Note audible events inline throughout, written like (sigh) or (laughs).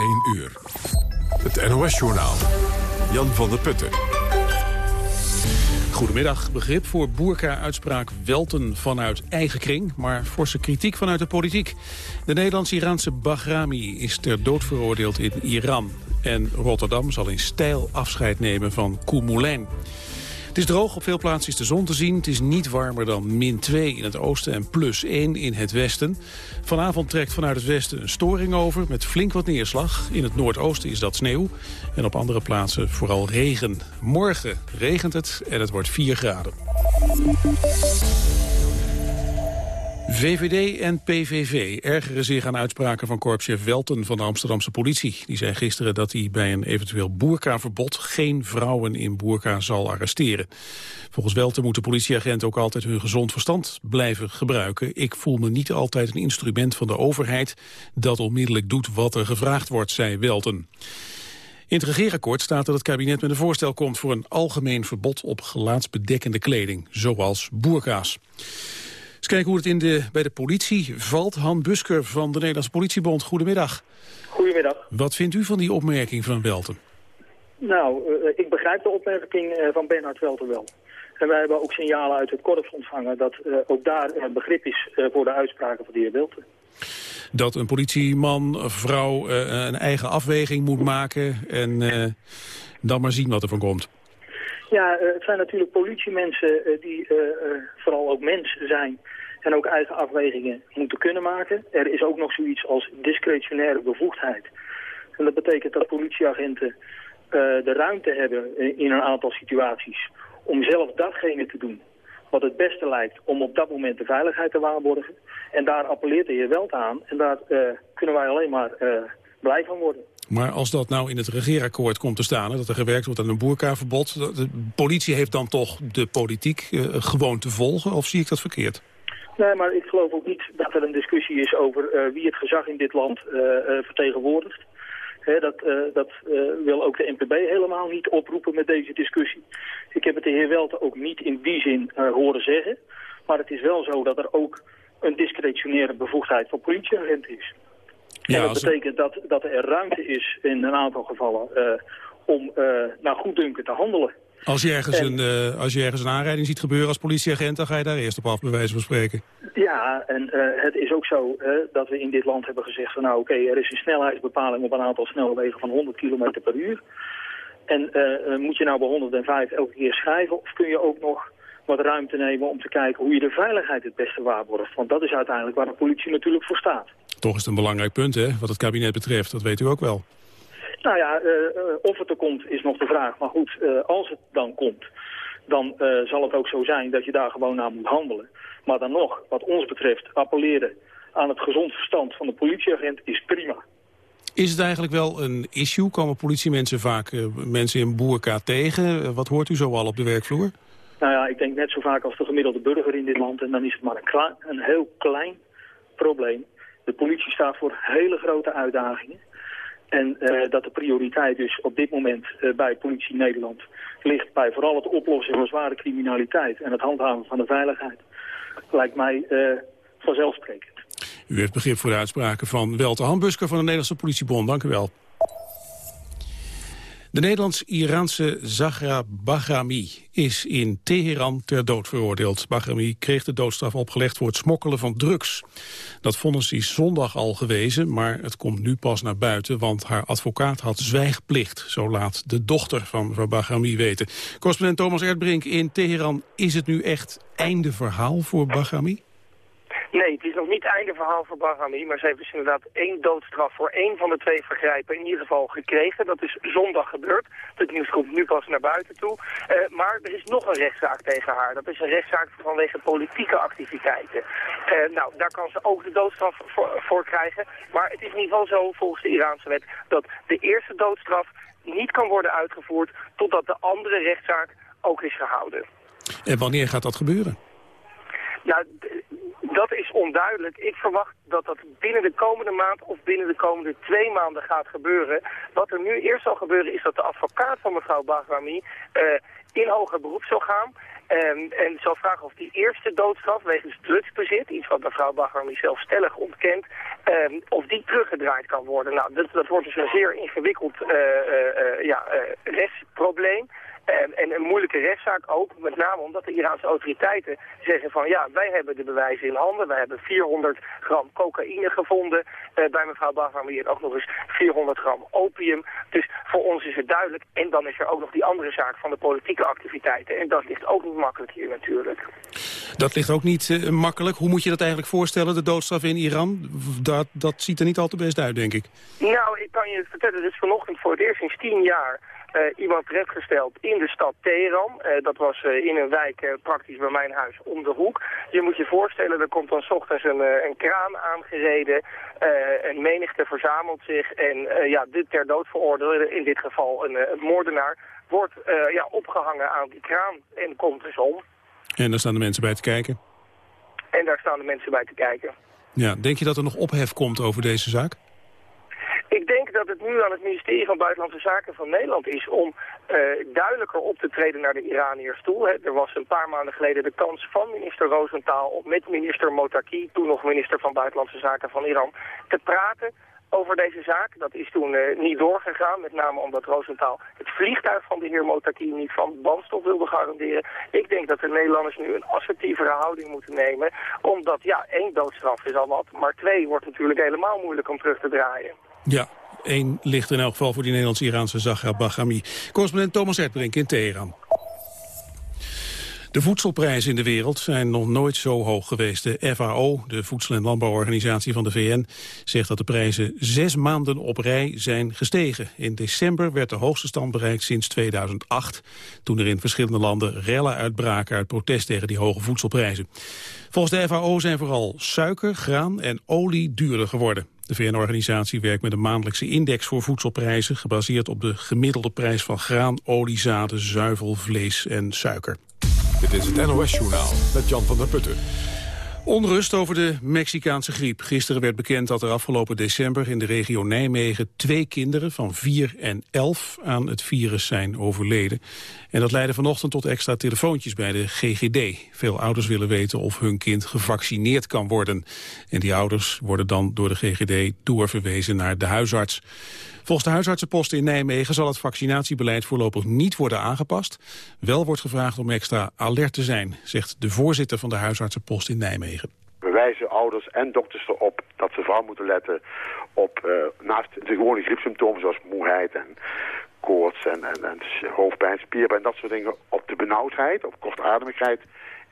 1 uur. Het NOS-journaal. Jan van der Putten. Goedemiddag. Begrip voor boerka-uitspraak Welten vanuit eigen kring... maar forse kritiek vanuit de politiek. De Nederlands-Iraanse Bahrami is ter dood veroordeeld in Iran. En Rotterdam zal in stijl afscheid nemen van Koemoulijn. Het is droog, op veel plaatsen is de zon te zien. Het is niet warmer dan min 2 in het oosten en plus 1 in het westen. Vanavond trekt vanuit het westen een storing over met flink wat neerslag. In het noordoosten is dat sneeuw en op andere plaatsen vooral regen. Morgen regent het en het wordt 4 graden. VVD en PVV ergeren zich aan uitspraken van korpschef Welten van de Amsterdamse politie. Die zei gisteren dat hij bij een eventueel boerkaverbod geen vrouwen in boerka zal arresteren. Volgens Welten moeten politieagenten ook altijd hun gezond verstand blijven gebruiken. Ik voel me niet altijd een instrument van de overheid dat onmiddellijk doet wat er gevraagd wordt, zei Welten. In het regeerakkoord staat dat het kabinet met een voorstel komt voor een algemeen verbod op gelaatsbedekkende kleding, zoals boerka's. Eens kijken hoe het in de, bij de politie valt. Han Busker van de Nederlandse Politiebond, goedemiddag. Goedemiddag. Wat vindt u van die opmerking van Welten? Nou, uh, ik begrijp de opmerking uh, van Bernhard Welten wel. En wij hebben ook signalen uit het korps ontvangen dat uh, ook daar begrip is voor de uitspraken van de heer Welten. Dat een politieman of vrouw een eigen afweging moet maken en dan maar zien wat er van komt. Ja, het zijn natuurlijk politiemensen die vooral ook mens zijn en ook eigen afwegingen moeten kunnen maken. Er is ook nog zoiets als discretionaire bevoegdheid. En dat betekent dat politieagenten de ruimte hebben in een aantal situaties om zelf datgene te doen wat het beste lijkt om op dat moment de veiligheid te waarborgen. En daar appelleert de heer Welt aan en daar kunnen wij alleen maar blij van worden. Maar als dat nou in het regeerakkoord komt te staan... dat er gewerkt wordt aan een boerkaverbod... de politie heeft dan toch de politiek uh, gewoon te volgen? Of zie ik dat verkeerd? Nee, maar ik geloof ook niet dat er een discussie is over uh, wie het gezag in dit land uh, vertegenwoordigt. Dat dat wil ook de NPB helemaal niet oproepen met deze discussie. Ik heb het de heer Welte ook niet in die zin horen zeggen. Maar het is wel zo dat er ook een discretionaire bevoegdheid voor politieagenten is. Ja, en dat betekent dat, dat er ruimte is in een aantal gevallen om naar goeddunken te handelen. Als je, ergens een, uh, als je ergens een aanrijding ziet gebeuren als politieagent... dan ga je daar eerst op af, bij wijze van spreken. Ja, en het is ook zo dat we in dit land hebben gezegd... van nou oké, okay, er is een snelheidsbepaling op een aantal snelwegen van 100 km per uur. En moet je nou bij 105 elke keer schrijven... of kun je ook nog wat ruimte nemen om te kijken hoe je de veiligheid het beste waarborgt. Want dat is uiteindelijk waar de politie natuurlijk voor staat. Toch is het een belangrijk punt, hè, wat het kabinet betreft. Dat weet u ook wel. Nou ja, uh, of het er komt is nog de vraag. Maar goed, uh, als het dan komt, dan uh, zal het ook zo zijn dat je daar gewoon naar moet handelen. Maar dan nog, wat ons betreft, appelleren aan het gezond verstand van de politieagent is prima. Is het eigenlijk wel een issue? Komen politiemensen vaak mensen in boerka tegen? Wat hoort u zo al op de werkvloer? Nou ja, ik denk net zo vaak als de gemiddelde burger in dit land. En dan is het maar een, een heel klein probleem. De politie staat voor hele grote uitdagingen. En uh, dat de prioriteit dus op dit moment uh, bij politie Nederland ligt bij vooral het oplossen van zware criminaliteit en het handhaven van de veiligheid. Lijkt mij uh, vanzelfsprekend. U heeft begrip voor de uitspraken van Welte Hambusker van de Nederlandse politiebond. Dank u wel. De Nederlands-Iraanse Zahra Bahrami is in Teheran ter dood veroordeeld. Bahrami kreeg de doodstraf opgelegd voor het smokkelen van drugs. Dat vonnis is zondag al gewezen, maar het komt nu pas naar buiten... want haar advocaat had zwijgplicht, zo laat de dochter van mevrouw Bahrami weten. Correspondent Thomas Erdbrink in Teheran. Is het nu echt einde verhaal voor Bahrami? Nee, het is nog niet einde verhaal voor Bahrami, maar ze heeft dus inderdaad één doodstraf voor één van de twee vergrijpen in ieder geval gekregen. Dat is zondag gebeurd. Het nieuws komt nu pas naar buiten toe. Uh, maar er is nog een rechtszaak tegen haar. Dat is een rechtszaak vanwege politieke activiteiten. Uh, nou, daar kan ze ook de doodstraf voor, voor krijgen. Maar het is in ieder geval zo, volgens de Iraanse wet, dat de eerste doodstraf niet kan worden uitgevoerd totdat de andere rechtszaak ook is gehouden. En wanneer gaat dat gebeuren? Nou, dat is onduidelijk. Ik verwacht dat dat binnen de komende maand of binnen de komende twee maanden gaat gebeuren. Wat er nu eerst zal gebeuren is dat de advocaat van mevrouw Bahrami uh, in hoger beroep zal gaan. En, en zal vragen of die eerste doodstraf wegens drugsbezit, iets wat mevrouw Bahrami zelf stellig ontkent, Ehm, of die teruggedraaid kan worden. Nou, dat, dat wordt dus een zeer ingewikkeld ja, rechtsprobleem. En, en, een moeilijke rechtszaak ook, met name omdat de Iraanse autoriteiten zeggen van ja, wij hebben de bewijzen in handen. Wij hebben 400 gram cocaïne gevonden uh, bij mevrouw Bahrami en ook nog eens 400 gram opium. Dus voor ons is het duidelijk. En dan is er ook nog die andere zaak van de politieke activiteiten. En dat ligt ook niet makkelijk hier natuurlijk. Dat ligt ook niet uh, makkelijk. Hoe moet je dat eigenlijk voorstellen, de doodstraf in Iran? Dat, dat ziet er niet al te best uit, denk ik. Nou, ik kan je vertellen, dit is vanochtend voor het eerst sinds tien jaar iemand terechtgesteld in de stad Teheran. Uh, dat was uh, in een wijk praktisch bij mijn huis om de hoek. Je moet je voorstellen, er komt dan s ochtends een, een kraan aangereden. een menigte verzamelt zich. En ja, de ter dood veroordeelde, in dit geval een, een moordenaar, wordt ja, opgehangen aan die kraan en komt dus om. En daar staan de mensen bij te kijken? En daar staan de mensen bij te kijken. Ja, denk je dat er nog ophef komt over deze zaak? Ik denk dat het nu aan het ministerie van Buitenlandse Zaken van Nederland is om uh, duidelijker op te treden naar de Iraniërs toe. Er was een paar maanden geleden de kans van minister Rosenthal om met minister Motaki, toen nog minister van Buitenlandse Zaken van Iran, te praten over deze zaak. Dat is toen uh, niet doorgegaan, met name omdat Rosenthal het vliegtuig van de heer Motaki niet van brandstof wilde garanderen. Ik denk dat de Nederlanders nu een assertievere houding moeten nemen, omdat ja, één doodstraf is al wat, maar twee wordt natuurlijk helemaal moeilijk om terug te draaien. Ja, één ligt in elk geval voor die Nederlands-Iraanse Zahra Bahrami. Correspondent Thomas Erdbrink in Teheran. De voedselprijzen in de wereld zijn nog nooit zo hoog geweest. De FAO, de Voedsel- en Landbouworganisatie van de VN, zegt dat de prijzen zes maanden op rij zijn gestegen. In december werd de hoogste stand bereikt sinds 2008, toen er in verschillende landen rellen uitbraken uit protest tegen die hoge voedselprijzen. Volgens de FAO zijn vooral suiker, graan en olie duurder geworden. De VN-organisatie werkt met een maandelijkse index voor voedselprijzen... gebaseerd op de gemiddelde prijs van graan, olie, zaden, zuivel, vlees en suiker. Dit is het NOS-journaal met Jan van der Putten. Onrust over de Mexicaanse griep. Gisteren werd bekend dat er afgelopen december in de regio Nijmegen twee kinderen van 4 en 11 aan het virus zijn overleden. En dat leidde vanochtend tot extra telefoontjes bij de GGD. Veel ouders willen weten of hun kind gevaccineerd kan worden. En die ouders worden dan door de GGD doorverwezen naar de huisarts. Volgens de huisartsenposten in Nijmegen zal het vaccinatiebeleid voorlopig niet worden aangepast. Wel wordt gevraagd om extra alert te zijn, zegt de voorzitter van de huisartsenpost in Nijmegen. We wijzen ouders en dokters erop dat ze vooral moeten letten op uh, naast de gewone griepsymptomen zoals moeheid en koorts en, en, en hoofdpijn, spierpijn, dat soort dingen, op de benauwdheid, op kortademigheid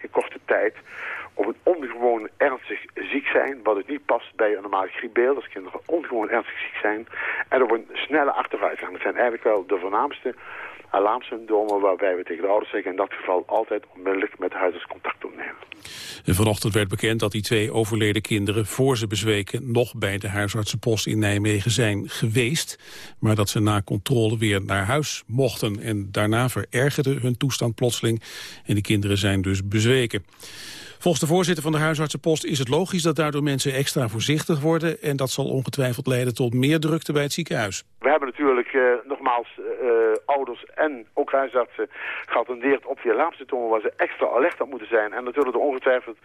in korte tijd op een ongewoon ernstig ziek zijn, wat het niet past bij een normaal griepbeeld, als kinderen ongewoon ernstig ziek zijn, en op een snelle achteruitgang. Dat zijn eigenlijk wel de voornaamste alarmsymptomen waarbij we tegen de ouders zeggen in dat geval altijd onmiddellijk met huisarts contact opnemen. En vanochtend werd bekend dat die twee overleden kinderen voor ze bezweken nog bij de huisartsenpost in Nijmegen zijn geweest, maar dat ze na controle weer naar huis mochten en daarna verergerde hun toestand plotseling en de kinderen zijn dus bezweken. Volgens de voorzitter van de huisartsenpost is het logisch dat daardoor mensen extra voorzichtig worden. En dat zal ongetwijfeld leiden tot meer drukte bij het ziekenhuis. We hebben natuurlijk uh, nogmaals uh, ouders en ook huisartsen geattendeerd op die alarmsymptomen waar ze extra alert op moeten zijn. En natuurlijk er ongetwijfeld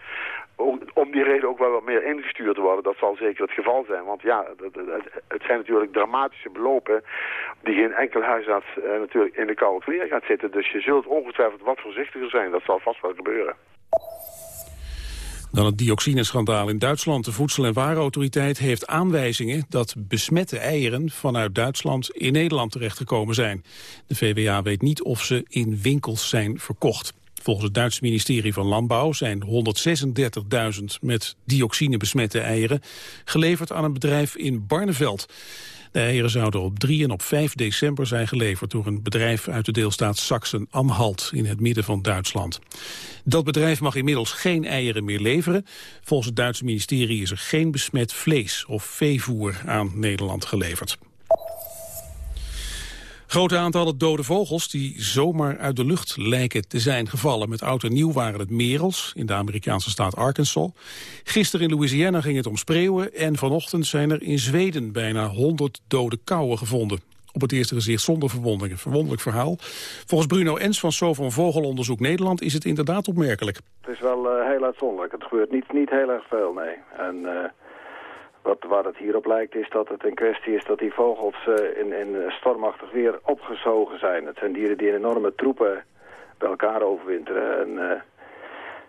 om die reden ook wel wat meer ingestuurd worden. Dat zal zeker het geval zijn. Want ja, het zijn natuurlijk dramatische belopen die geen enkel huisarts natuurlijk in de koude kleren gaat zitten. Dus je zult ongetwijfeld wat voorzichtiger zijn. Dat zal vast wel gebeuren. Dan het dioxineschandaal in Duitsland. De Voedsel- en Warenautoriteit heeft aanwijzingen dat besmette eieren vanuit Duitsland in Nederland terechtgekomen zijn. De VWA weet niet of ze in winkels zijn verkocht. Volgens het Duitse ministerie van Landbouw zijn 136.000 met dioxine besmette eieren geleverd aan een bedrijf in Barneveld. De eieren zouden op 3 en op 5 december zijn geleverd door een bedrijf uit de deelstaat Sachsen-Anhalt in het midden van Duitsland. Dat bedrijf mag inmiddels geen eieren meer leveren. Volgens het Duitse ministerie is er geen besmet vlees of veevoer aan Nederland geleverd. Grote aantallen dode vogels die zomaar uit de lucht lijken te zijn gevallen. Met oud en nieuw waren het merels in de Amerikaanse staat Arkansas. Gisteren in Louisiana ging het om spreeuwen en vanochtend zijn er in Zweden bijna 100 dode kauwen gevonden. Op het eerste gezicht zonder verwondering. Een verwonderlijk verhaal. Volgens Bruno Ens van Sovon Vogelonderzoek Nederland is het inderdaad opmerkelijk. Het is wel uh, heel uitzonderlijk. Het gebeurt niet, niet heel erg veel, nee. En... Uh wat, waar het hier op lijkt is dat het een kwestie is dat die vogels in, in stormachtig weer opgezogen zijn. Het zijn dieren die in enorme troepen bij elkaar overwinteren. En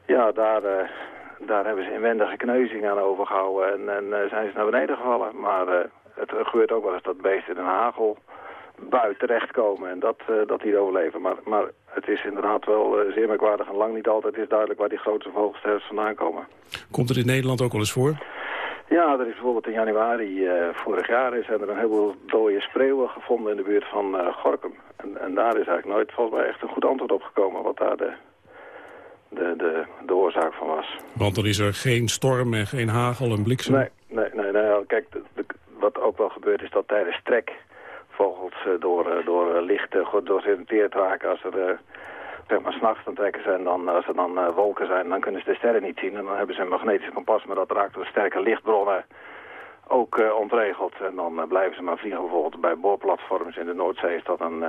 ja, daar, daar hebben ze inwendige kneuzing aan overgehouden en, en zijn ze naar beneden gevallen. Maar het gebeurt ook wel eens dat beesten in een hagel buiten terechtkomen en dat, uh, dat die overleven. Maar, maar het is inderdaad wel zeer merkwaardig en lang niet altijd is duidelijk waar die grootste vogelsterfs vandaan komen. Komt het in Nederland ook wel eens voor? Ja, er is bijvoorbeeld in januari uh, vorig jaar zijn er een heleboel dode spreeuwen gevonden in de buurt van Gorkum. En, en, daar is eigenlijk nooit volgens mij echt een goed antwoord op gekomen wat daar de, de, de, de oorzaak van was. Want dan is er geen storm en geen hagel en bliksem? Nee, nee, nee. nee. Kijk, wat ook wel gebeurt is dat tijdens trek vogels eh, door, eh, door eh, licht georiënteerd raken. Als er zeg maar s'nachts dan trekken ze en dan, als er dan wolken zijn, dan kunnen ze de sterren niet zien. En dan hebben ze een magnetisch kompas, maar dat raakt door sterke lichtbronnen ook ontregeld. En dan blijven ze maar vliegen. Bijvoorbeeld bij boorplatforms in de Noordzee is dat een,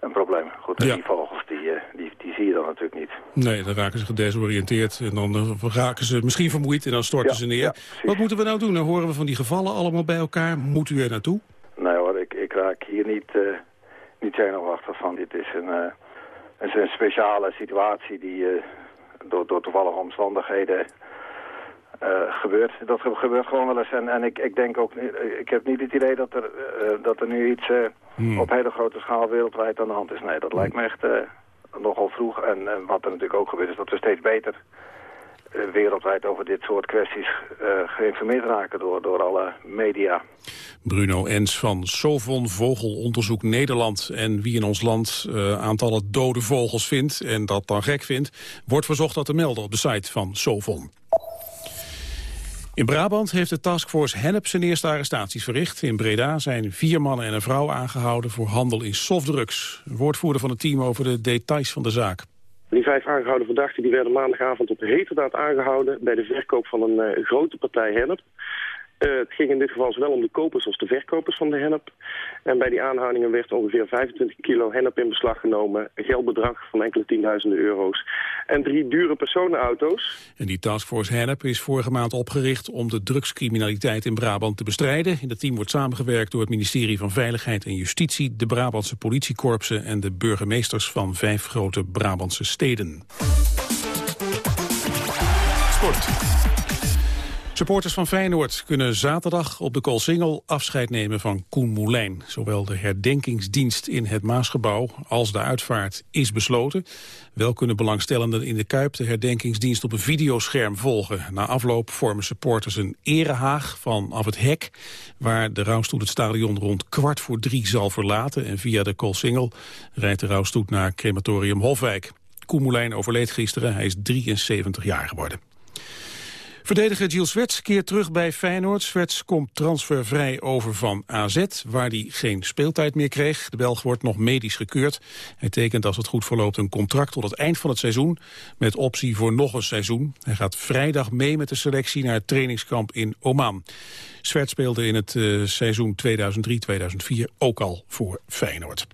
een probleem. Goed, die vogels die, die, die zie je dan natuurlijk niet. Nee, dan raken ze gedesoriënteerd en dan raken ze misschien vermoeid en dan storten ze neer. Wat moeten we nou doen? Dan horen we van die gevallen allemaal bij elkaar. Moet u er naartoe? Nee hoor, ik, ik raak hier niet, niet zenuwachtig van. Dit is een, uh, een, speciale situatie die uh, door, door toevallige omstandigheden gebeurt. Dat gebeurt gewoon wel eens. En, en ik, ik denk ook, ik heb niet het idee dat er, dat er nu iets hmm. op hele grote schaal wereldwijd aan de hand is. Nee, dat lijkt me echt nogal vroeg. En, en wat er natuurlijk ook gebeurt is dat we steeds beter wereldwijd over dit soort kwesties uh, geïnformeerd raken door, door alle media. Bruno Ens van Sovon Vogelonderzoek Nederland. En wie in ons land uh, aantallen dode vogels vindt en dat dan gek vindt... wordt verzocht dat te melden op de site van Sovon. In Brabant heeft de taskforce Hennep zijn eerste arrestaties verricht. In Breda zijn vier mannen en een vrouw aangehouden voor handel in softdrugs. Woordvoerder van het team over de details van de zaak. Die vijf aangehouden verdachten die werden maandagavond op heterdaad aangehouden... bij de verkoop van een uh, grote partij hennep. Uh, het ging in dit geval zowel om de kopers als de verkopers van de hennep. En bij die aanhoudingen werd ongeveer 25 kilo hennep in beslag genomen. Een geldbedrag van enkele tienduizenden euro's. En drie dure personenauto's. En die taskforce hennep is vorige maand opgericht om de drugscriminaliteit in Brabant te bestrijden. In het team wordt samengewerkt door het ministerie van Veiligheid en Justitie, de Brabantse politiekorpsen en de burgemeesters van vijf grote Brabantse steden. Sport. Supporters van Feyenoord kunnen zaterdag op de Koolsingel afscheid nemen van Koen Moulijn. Zowel de herdenkingsdienst in het Maasgebouw als de uitvaart is besloten. Wel kunnen belangstellenden in de Kuip de herdenkingsdienst op een videoscherm volgen. Na afloop vormen supporters een erehaag vanaf het hek... waar de rouwstoet het stadion rond kwart voor drie zal verlaten. En via de Koolsingel rijdt de rouwstoet naar crematorium Hofwijk. Koen Moulijn overleed gisteren, hij is 73 jaar geworden. Verdediger Gilles Swets keert terug bij Feyenoord. Swets komt transfervrij over van AZ, waar hij geen speeltijd meer kreeg. De Belg wordt nog medisch gekeurd. Hij tekent als het goed verloopt een contract tot het eind van het seizoen... met optie voor nog een seizoen. Hij gaat vrijdag mee met de selectie naar het trainingskamp in Oman. Swets speelde in het uh, seizoen 2003-2004 ook al voor Feyenoord.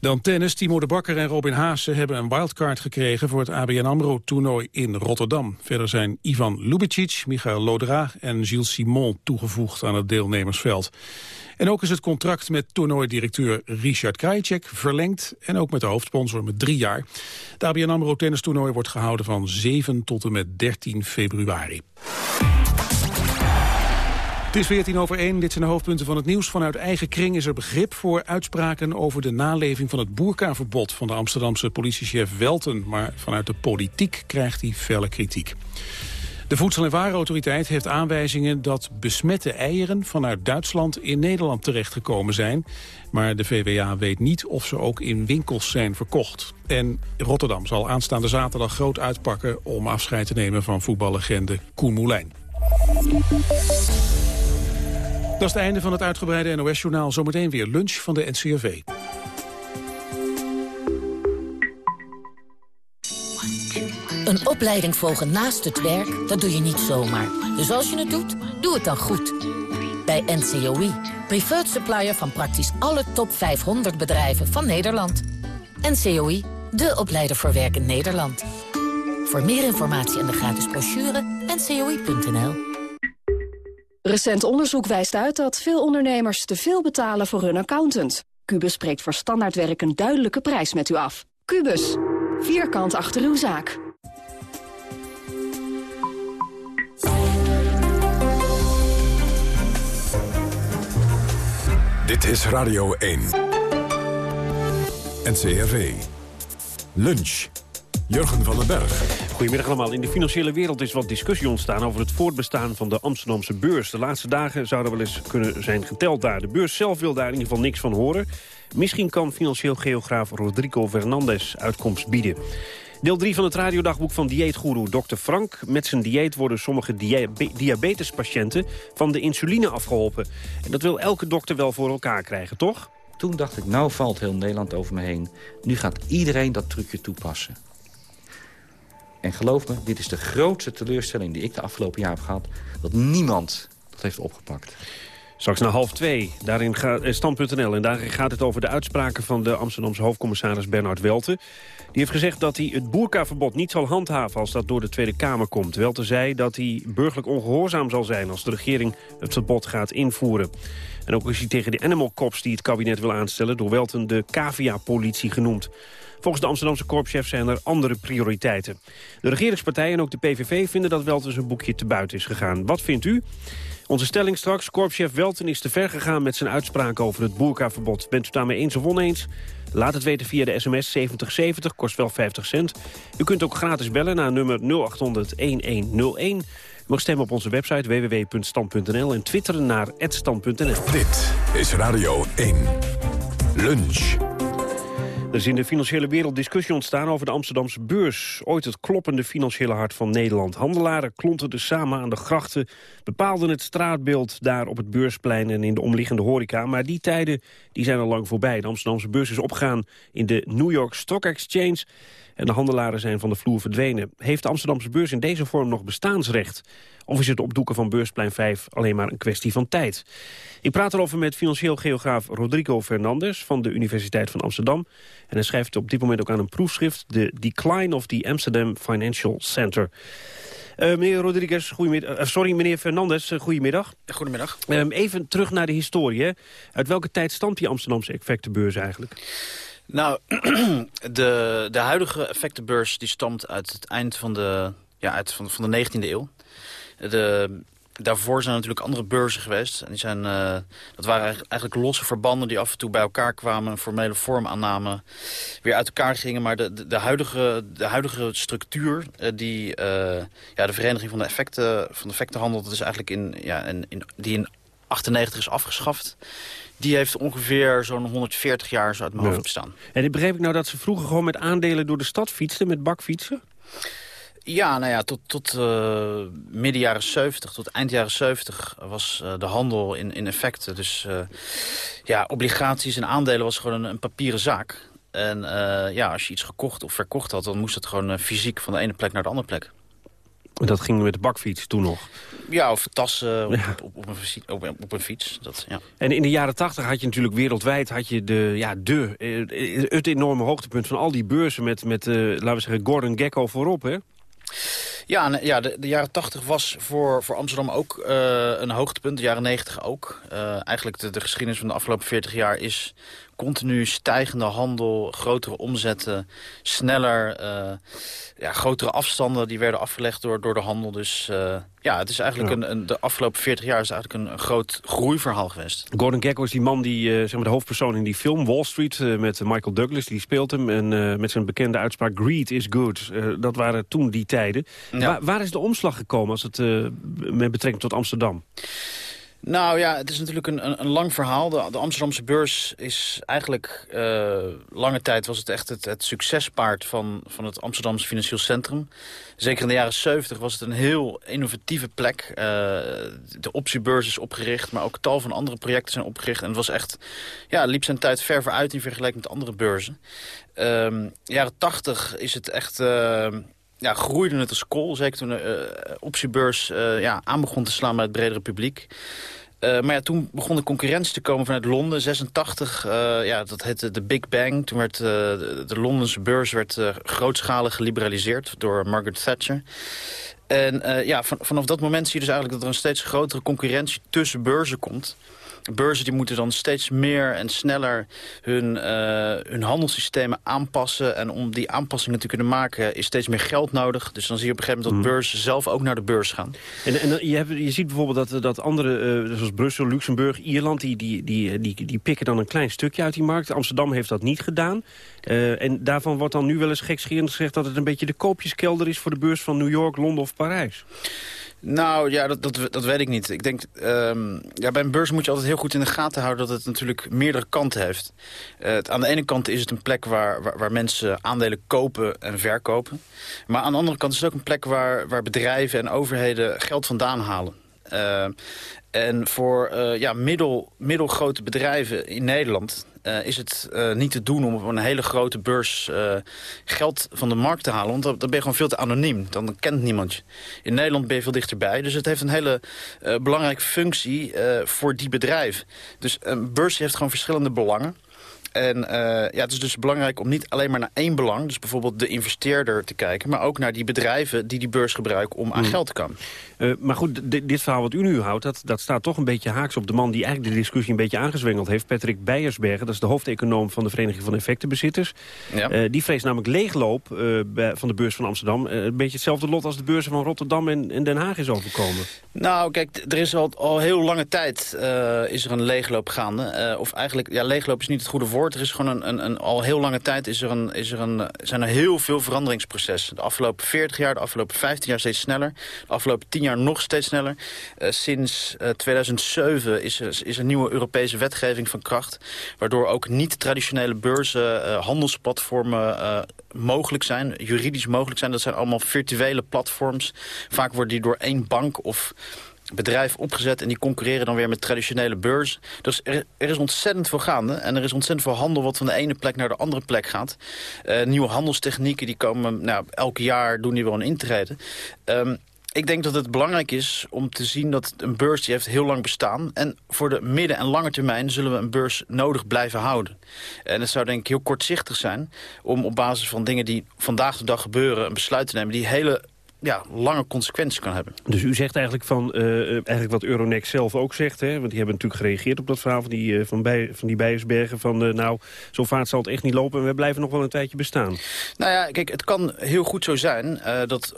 Dan tennis. Timo de Bakker en Robin Haase hebben een wildcard gekregen voor het ABN AMRO-toernooi in Rotterdam. Verder zijn Ivan Lubicic, Michael Lodra en Gilles Simon toegevoegd aan het deelnemersveld. En ook is het contract met toernooidirecteur Richard Krajicek verlengd en ook met de hoofdsponsor met drie jaar. Het ABN AMRO tennistoernooi wordt gehouden van 7 tot en met 13 februari. Het is 14 over 1, dit zijn de hoofdpunten van het nieuws. Vanuit eigen kring is er begrip voor uitspraken over de naleving van het boerkaverbod van de Amsterdamse politiechef Welten. Maar vanuit de politiek krijgt hij felle kritiek. De Voedsel- en Warenautoriteit heeft aanwijzingen dat besmette eieren vanuit Duitsland in Nederland terechtgekomen zijn. Maar de VWA weet niet of ze ook in winkels zijn verkocht. En Rotterdam zal aanstaande zaterdag groot uitpakken om afscheid te nemen van voetballegende Koen Moulijn. Dat is het einde van het uitgebreide NOS-journaal. Zometeen weer lunch van de NCRV. Een opleiding volgen naast het werk, dat doe je niet zomaar. Dus als je het doet, doe het dan goed. Bij NCOI, preferred supplier van praktisch alle top 500 bedrijven van Nederland. NCOI, de opleider voor werk in Nederland. Voor meer informatie en de gratis brochure, ncoi.nl. Recent onderzoek wijst uit dat veel ondernemers te veel betalen voor hun accountant. Cubus spreekt voor standaardwerk een duidelijke prijs met u af. Cubus, vierkant achter uw zaak. Dit is Radio 1. NCRV. Lunch. Jurgen van den Berg. Goedemiddag allemaal. In de financiële wereld is wat discussie ontstaan over het voortbestaan van de Amsterdamse beurs. De laatste dagen zouden wel eens kunnen zijn geteld daar. De beurs zelf wil daar in ieder geval niks van horen. Misschien kan financieel geograaf Rodrigo Fernandez uitkomst bieden. Deel 3 van het radiodagboek van dieetgoeroe Dr. Frank. Met zijn dieet worden sommige diabetespatiënten van de insuline afgeholpen. En dat wil elke dokter wel voor elkaar krijgen, toch? Toen dacht ik, nou valt heel Nederland over me heen. Nu gaat iedereen dat trucje toepassen. En geloof me, dit is de grootste teleurstelling die ik de afgelopen jaar heb gehad. Dat niemand dat heeft opgepakt. Straks naar half twee, daarin gaat eh, stand.nl. En daarin gaat het over de uitspraken van de Amsterdamse hoofdcommissaris Bernard Welte. Die heeft gezegd dat hij het boerkaverbod niet zal handhaven als dat door de Tweede Kamer komt. Welte zei dat hij burgerlijk ongehoorzaam zal zijn als de regering het verbod gaat invoeren. En ook is hij tegen de animal cops die het kabinet wil aanstellen... door Welten de cavia-politie genoemd. Volgens de Amsterdamse korpschef zijn er andere prioriteiten. De regeringspartijen en ook de PVV vinden dat Welten zijn boekje te buiten is gegaan. Wat vindt u? Onze stelling straks, korpschef Welten is te ver gegaan met zijn uitspraak over het boerkaverbod. Bent u daarmee eens of oneens? Laat het weten via de sms 7070, kost wel 50 cent. U kunt ook gratis bellen naar nummer 0800-1101. U mag stemmen op onze website www.stand.nl en twitteren naar @stand.nl. Dit is Radio 1. Lunch. Er is in de financiële wereld discussie ontstaan over de Amsterdamse beurs. Ooit het kloppende financiële hart van Nederland. Handelaren klonterden samen aan de grachten, bepaalden het straatbeeld daar op het beursplein en in de omliggende horeca. Maar die tijden die zijn al lang voorbij. De Amsterdamse beurs is opgegaan in de New York Stock Exchange en de handelaren zijn van de vloer verdwenen. Heeft de Amsterdamse beurs in deze vorm nog bestaansrecht? Of is het opdoeken van Beursplein 5 alleen maar een kwestie van tijd? Ik praat erover met financieel geograaf Rodrigo Fernandez van de Universiteit van Amsterdam. En hij schrijft op dit moment ook aan een proefschrift... The Decline of the Amsterdam Financial Center. Uh, meneer Rodriguez, goedemiddag. Uh, sorry, meneer Fernandez, uh, goedemiddag. Goedemiddag. Um, even terug naar de historie. Uit welke tijd stamt die Amsterdamse effectenbeurs eigenlijk? Nou, (clears throat) de, de huidige effectenbeurs die stamt uit het eind van de, ja, uit van, van de 19e eeuw. De, daarvoor zijn natuurlijk andere beurzen geweest. En die zijn, uh, dat waren eigenlijk losse verbanden die af en toe bij elkaar kwamen... een formele vorm aannamen, weer uit elkaar gingen. Maar de, de, de huidige, de huidige structuur, uh, die, uh, ja, de Vereniging van de, effecten, van de Effectenhandel... dat is eigenlijk in, ja, in, in, die in 98 is afgeschaft... Die heeft ongeveer zo'n 140 jaar zo uit mijn hoofd bestaan. En ik begreep ik nou dat ze vroeger gewoon met aandelen door de stad fietsten, met bakfietsen? Ja, nou ja, tot, tot uh, midden jaren 70, tot eind jaren 70 was uh, de handel in, in effecten. Dus uh, ja, obligaties en aandelen was gewoon een, een papieren zaak. En ja, als je iets gekocht of verkocht had, dan moest het gewoon fysiek van de ene plek naar de andere plek. Dat ging met de bakfiets toen nog? Ja, of tassen op, ja. op, op, een, op, op, een, fiets. Dat, ja. En in de jaren tachtig had je natuurlijk wereldwijd had je de, ja, de, het enorme hoogtepunt van al die beurzen... met, met laten we zeggen, Gordon Gekko voorop, hè? Ja, ja de, jaren 80 was voor, voor Amsterdam ook uh, een hoogtepunt. De jaren 90 ook. Uh, eigenlijk de, de geschiedenis van de afgelopen 40 jaar is continu stijgende handel, grotere omzetten, sneller, uh, ja, grotere afstanden die werden afgelegd door, door de handel. Dus ja, het is eigenlijk ja. een, een, de afgelopen 40 jaar is eigenlijk een, een groot groeiverhaal geweest. Gordon Gekko is die man, die, uh, zeg maar de hoofdpersoon in die film Wall Street met Michael Douglas, die speelt hem. En met zijn bekende uitspraak Greed is good. dat waren toen die tijden. Ja. Waar, waar, is de omslag gekomen als het met betrekking tot Amsterdam? Nou ja, het is natuurlijk een, een, lang verhaal. De, Amsterdamse beurs is eigenlijk... Uh, lange tijd was het echt het, succespaard van, van het Amsterdamse Financieel Centrum. Zeker in de jaren 70 was het een heel innovatieve plek. Uh, de optiebeurs is opgericht, maar ook tal van andere projecten zijn opgericht. En het was echt... Ja, liep zijn tijd ver vooruit in vergelijking met andere beurzen. Uh, jaren 80 is het echt... Uh, ja, groeide het als kool. Zeker toen de uh, optiebeurs uh, ja, aan begon te slaan bij het bredere publiek. Uh, maar ja, toen begon de concurrentie te komen vanuit Londen. 86, ja, dat heette de Big Bang. Toen werd de, de Londense beurs werd, grootschalig geliberaliseerd door Margaret Thatcher. En uh, ja, van, vanaf dat moment zie je dus eigenlijk dat er een steeds grotere concurrentie tussen beurzen komt beurzen die moeten dan steeds meer en sneller hun, uh, hun handelssystemen aanpassen. En om die aanpassingen te kunnen maken is steeds meer geld nodig. Dus dan zie je op een gegeven moment dat mhm. beurzen zelf ook naar de beurs gaan. En, en je, hebt, je ziet bijvoorbeeld dat, dat andere, uh, zoals Brussel, Luxemburg, Ierland... Die, die, die, die, die pikken dan een klein stukje uit die markt. Amsterdam heeft dat niet gedaan. Uh, en daarvan wordt dan nu wel eens gekscherend gezegd... dat het een beetje de koopjeskelder is voor de beurs van New York, Londen of Parijs. Nou, ja, dat, dat, weet ik niet. Ik denk, um, ja, bij een beurs moet je altijd heel goed in de gaten houden... dat het natuurlijk meerdere kanten heeft. Uh, aan de ene kant is het een plek waar, waar, mensen aandelen kopen en verkopen. Maar aan de andere kant is het ook een plek waar, waar bedrijven en overheden geld vandaan halen. Uh, en voor uh, ja, middel, middelgrote bedrijven in Nederland... Uh, is het uh, niet te doen om op een hele grote beurs uh, geld van de markt te halen. Want dan, dan, ben je gewoon veel te anoniem. Dan kent niemand je. In Nederland ben je veel dichterbij. Dus het heeft een hele belangrijke functie voor die bedrijven. Dus een beurs heeft gewoon verschillende belangen. En uh, ja, het is dus belangrijk om niet alleen maar naar één belang... dus bijvoorbeeld de investeerder te kijken... maar ook naar die bedrijven die die beurs gebruiken om aan mm. geld te komen. Uh, maar goed, dit verhaal wat u nu houdt... Dat, dat staat toch een beetje haaks op de man die eigenlijk de discussie... een beetje aangezwengeld heeft, Patrick Beiersbergen. Dat is de hoofdeconoom van de Vereniging van Effectenbezitters. Ja. Uh, die vreest namelijk leegloop bij, van de beurs van Amsterdam. een beetje hetzelfde lot als de beurzen van Rotterdam en, en Den Haag is overkomen. Nou, kijk, er is al, al heel lange tijd is er een leegloop gaande. of eigenlijk, ja, leegloop is niet het goede woord er is gewoon een, een, een, al heel lange tijd is er een, is er een, zijn er heel veel veranderingsprocessen. De afgelopen 40 jaar, de afgelopen 15 jaar steeds sneller. De afgelopen 10 jaar nog steeds sneller. Uh, sinds uh, eh, 2007 is er, is een nieuwe Europese wetgeving van kracht. Waardoor ook niet-traditionele beurzen, uh, handelsplatformen mogelijk zijn. Juridisch mogelijk zijn. Dat zijn allemaal virtuele platforms. Vaak worden die door één bank of bedrijf opgezet en die concurreren dan weer met traditionele beurs. Dus er, er, is ontzettend veel gaande en er is ontzettend veel handel wat van de ene plek naar de andere plek gaat. Uh, nieuwe handelstechnieken die komen, nou, elk jaar doen die wel een intrede. Um, ik denk dat het belangrijk is om te zien dat een beurs die heeft heel lang bestaan. En voor de midden- en lange termijn zullen we een beurs nodig blijven houden. En het zou denk ik heel kortzichtig zijn om op basis van dingen die vandaag de dag gebeuren... een besluit te nemen die hele ja, lange consequenties kan hebben. Dus u zegt eigenlijk van uh, eigenlijk wat Euronext zelf ook zegt, hè? want die hebben natuurlijk gereageerd op dat verhaal van die, uh, van, bij, van die Bijersbergen, van uh, nou, zo vaart zal het echt niet lopen en we blijven nog wel een tijdje bestaan. Nou ja, kijk, het kan heel goed zo zijn dat,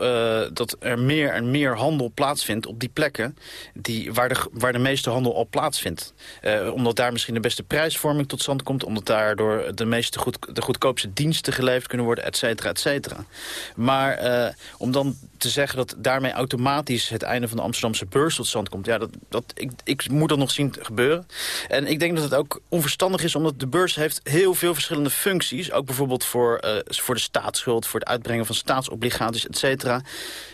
dat er meer en meer handel plaatsvindt op die plekken die, waar, de, waar de meeste handel al plaatsvindt. omdat daar misschien de beste prijsvorming tot stand komt, omdat daardoor de meeste goed, de goedkoopste diensten geleverd kunnen worden, et cetera, et cetera. Maar om dan te zeggen dat daarmee automatisch het einde van de Amsterdamse beurs tot stand komt. Ja, dat, dat, ik, ik moet dat nog zien gebeuren. En ik denk dat het ook onverstandig is, omdat de beurs heeft heel veel verschillende functies. Ook bijvoorbeeld voor, uh, voor de staatsschuld, voor het uitbrengen van staatsobligaties, et cetera.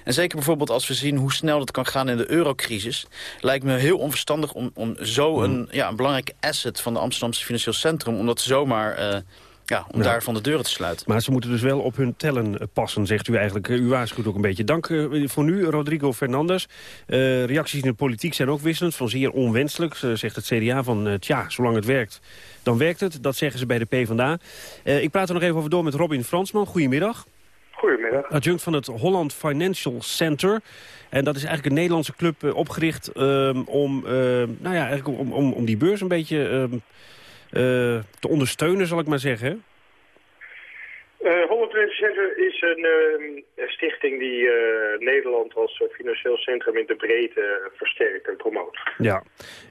En zeker bijvoorbeeld als we zien hoe snel dat kan gaan in de eurocrisis... lijkt me heel onverstandig om, om zo een, hmm. ja, een belangrijke asset van de Amsterdamse Financieel Centrum... om dat zomaar... Uh, ja, om daar van de deuren te sluiten. Maar ze moeten dus wel op hun tellen eh, passen, zegt u eigenlijk. Eh, u waarschuwt ook een beetje. Dank uh, voor nu, Rodrigo Fernandes. Uh, reacties in de politiek zijn ook wisselend, van zeer onwenselijk. zegt het CDA van, uh, tja, zolang het werkt, dan werkt het. Dat zeggen ze bij de PvdA. ik praat er nog even over door met Robin Fransman. Goedemiddag. Goedemiddag. Adjunct van het Holland Financial Center. En dat is eigenlijk een Nederlandse club opgericht um, om, nou ja, eigenlijk om, om, om die beurs een beetje... Um, uh, te ondersteunen, zal ik maar zeggen? Uh, Holland Center is een uh, stichting die uh, Nederland als financieel centrum in de breedte versterkt en promoot. Ja.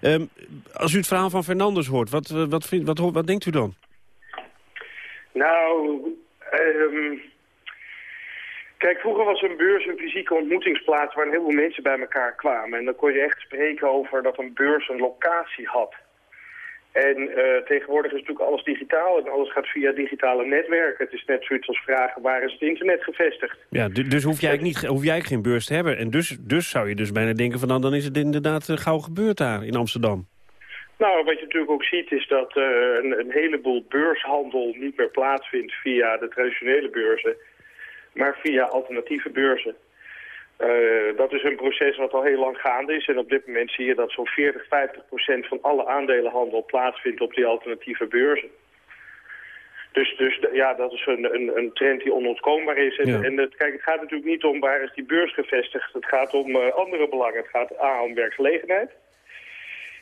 Um, als u het verhaal van Fernandes hoort, wat, wat, wat, wat denkt u dan? Nou, um, kijk, vroeger was een beurs een fysieke ontmoetingsplaats waar een heleboel mensen bij elkaar kwamen. En dan kon je echt spreken over dat een beurs een locatie had. En uh, tegenwoordig is natuurlijk alles digitaal en alles gaat via digitale netwerken. Het is net zoiets als vragen waar is het internet gevestigd. Ja, dus hoef jij, niet, hoef jij geen beurs te hebben. En dus, dus zou je dus bijna denken van dan, dan is het inderdaad uh, gauw gebeurd daar in Amsterdam. Nou, wat je natuurlijk ook ziet is dat uh, een, een heleboel beurshandel niet meer plaatsvindt via de traditionele beurzen, maar via alternatieve beurzen. Uh, dat is een proces wat al heel lang gaande is. En op dit moment zie je dat zo'n 40, 50 procent van alle aandelenhandel plaatsvindt op die alternatieve beurzen. Dus, dus ja, dat is een, een, een trend die onontkoombaar is. En, Ja. en het, kijk, het gaat natuurlijk niet om waar is die beurs gevestigd. Het gaat om eh, andere belangen. Het gaat A om werkgelegenheid.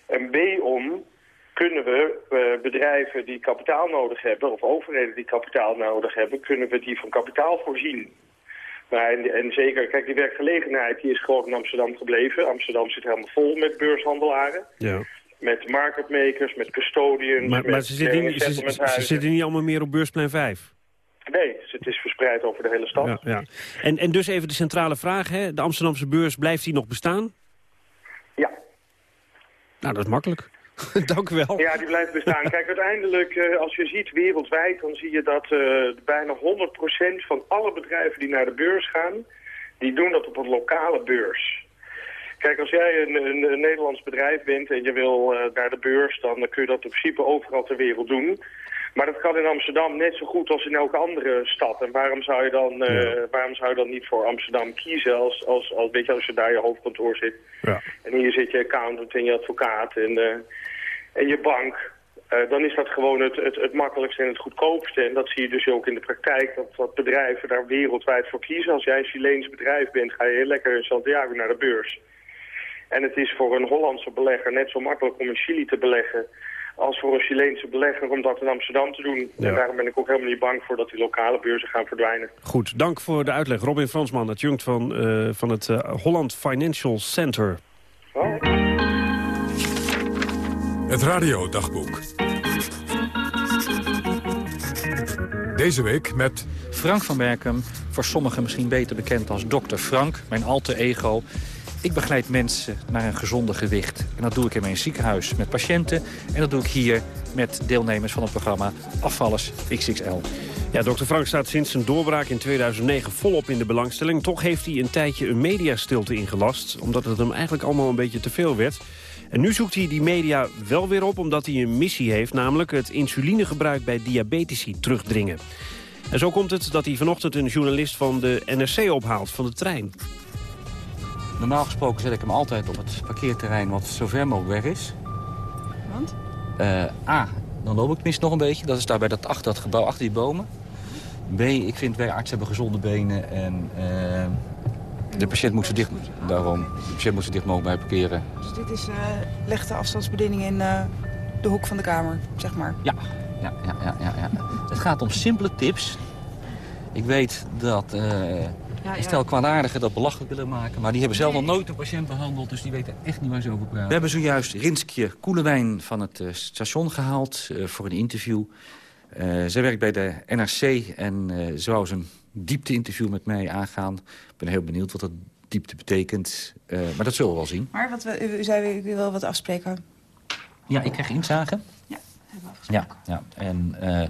En B om kunnen we eh, bedrijven die kapitaal nodig hebben... of overheden die kapitaal nodig hebben... kunnen we die van kapitaal voorzien. En, en zeker, kijk, die werkgelegenheid die is gewoon in Amsterdam gebleven. Amsterdam zit helemaal vol met beurshandelaren. Ja. Met marketmakers, met custodians, Maar, met maar ze, zitten niet, ze zitten niet allemaal meer op beursplein 5. Nee, dus het is verspreid over de hele stad. Ja, ja. En, en dus even de centrale vraag. Hè? De Amsterdamse beurs, blijft die nog bestaan? Ja. Nou, dat is makkelijk. (laughs) Dank u wel. Ja, die blijft bestaan. Kijk, uiteindelijk, eh, als je ziet wereldwijd, dan zie je dat eh, bijna 100% van alle bedrijven die naar de beurs gaan, die doen dat op een lokale beurs. Kijk, als jij een, een, Nederlands bedrijf bent en je wil eh, naar de beurs, dan kun je dat in principe overal ter wereld doen. Maar dat kan in Amsterdam net zo goed als in elke andere stad. En waarom zou je dan, eh, waarom zou je dan niet voor Amsterdam kiezen als, als, als, weet je, als je daar je hoofdkantoor zit? Ja. En hier zit je accountant en je advocaat en, eh, en je bank. Eh, dan is dat gewoon het, het, het makkelijkste en het goedkoopste. En dat zie je dus ook in de praktijk, dat, dat bedrijven daar wereldwijd voor kiezen. Als jij een Chileens bedrijf bent, ga je heel lekker in Santiago naar de beurs. En het is voor een Hollandse belegger net zo makkelijk om in Chili te beleggen als voor een Chileense belegger om dat in Amsterdam te doen. Ja. En daarom ben ik ook helemaal niet bang voor dat die lokale beurzen gaan verdwijnen. Goed, dank voor de uitleg. Robin Fransman, adjunct van, eh, van het eh, Holland Financial Center. Het radiodagboek. Deze week met... Frank van Berkem, voor sommigen misschien beter bekend als dokter Frank, mijn alter ego. Ik begeleid mensen naar een gezonder gewicht. En dat doe ik in mijn ziekenhuis met patiënten. En dat doe ik hier met deelnemers van het programma Afvallers XXL. Ja, dokter Frank staat sinds zijn doorbraak in 2009 volop in de belangstelling. Toch heeft hij een tijdje een mediastilte ingelast... omdat het hem eigenlijk allemaal een beetje te veel werd. En nu zoekt hij die media wel weer op omdat hij een missie heeft... namelijk het insulinegebruik bij diabetici terugdringen. En zo komt het dat hij vanochtend een journalist van de NRC ophaalt van de trein. Normaal gesproken zet ik hem altijd op het parkeerterrein wat zo ver mogelijk weg is. Want? Eh, A, dan loop ik tenminste nog een beetje. Dat is daar bij dat, achter dat gebouw, achter die bomen. B, ik vind wij artsen hebben gezonde benen en eh, de patiënt moet zo dicht, daarom, de patiënt moet zo dicht mogelijk bij parkeren. Dus dit is eh leg de afstandsbediening in de hoek van de kamer, zeg maar. Ja, ja, ja, ja, ja, ja. Het gaat om simpele tips. Ik weet dat ja. een stel kwaadaardigen dat belachelijk willen maken... maar die hebben zelf nog nooit een patiënt behandeld... dus die weten echt niet waar ze over praten. We hebben zojuist Rinskje Koelewijn van het eh, station gehaald eh, voor een interview. Eh, zij werkt bij de NRC en eh ze wou eens een diepte-interview met mij aangaan. Ik ben heel benieuwd wat dat diepte betekent, eh, maar dat zullen we wel zien. Maar wat we, u zei, u wil wel wat afspreken. Ja, ik krijg inzage. Ja, hebben we Ja, ja. En, eh,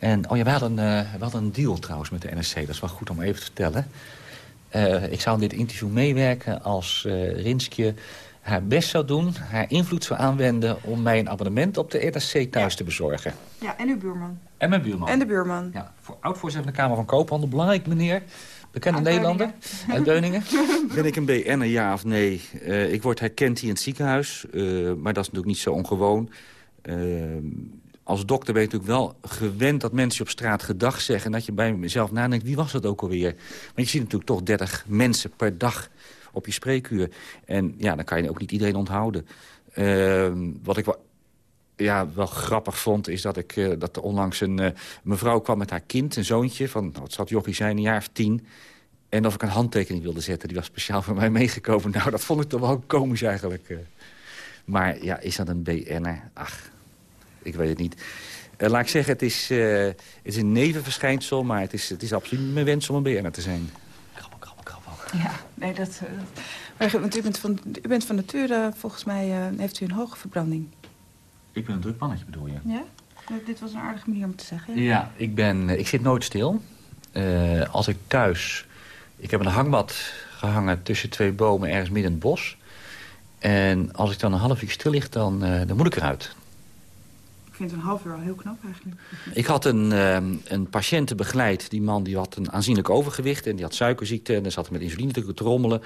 en oh ja, we hadden, eh, we hadden een deal trouwens met de NSC. Dat is wel goed om even te vertellen. Eh, ik zou in dit interview meewerken als eh Rinskje haar best zou doen... haar invloed zou aanwenden om mij een abonnement op de NSC thuis te bezorgen. Ja, en uw buurman. En mijn buurman. En de buurman. Ja, voor oud-voorzitter van de Kamer van Koophandel. Belangrijk meneer. Bekende Uit Nederlander. Uit Beuningen. (laughs) ben ik een BN'er, ja of nee? Eh, ik word herkend hier in het ziekenhuis. eh, maar dat is natuurlijk niet zo ongewoon. Eh, als dokter ben je natuurlijk wel gewend dat mensen je op straat gedag zeggen... en dat je bij jezelf nadenkt, wie was dat ook alweer? Want je ziet natuurlijk toch 30 mensen per dag op je spreekuur. En ja, dan kan je ook niet iedereen onthouden. Eh, wat ik wel ja, wel grappig vond, is dat, ik, eh, dat er onlangs een eh, mevrouw kwam met haar kind, een zoontje... van, nou, het zat jochie zijn, een jaar of tien... en of ik een handtekening wilde zetten. Die was speciaal voor mij (laughs) meegekomen. Nou, dat vond ik toch wel komisch eigenlijk. eh. Maar ja, is dat een BN'er? Ach, ik weet het niet. Eh, laat ik zeggen, het is, eh, het is een nevenverschijnsel... maar het is, het is absoluut niet mijn wens om een BN'er te zijn. Ja, nee, dat... eh, maar, want u bent van, u bent van nature, volgens mij, eh, heeft u een hoge verbranding. Ik ben een druk mannetje, bedoel je? Ja? Eh, Dit was een aardige manier om te zeggen. Ja, ik, ben, eh, ik zit nooit stil. Eh, als ik thuis... Ik heb een hangmat gehangen tussen twee bomen ergens midden in het bos. En als ik dan een half uur stil lig, dan, eh, dan moet ik eruit. Vind een half uur al heel knap eigenlijk. Ik had een, eh, een patiënt begeleid. Die man die had een aanzienlijk overgewicht en die had suikerziekte. En dan zat hij met insuline te trommelen.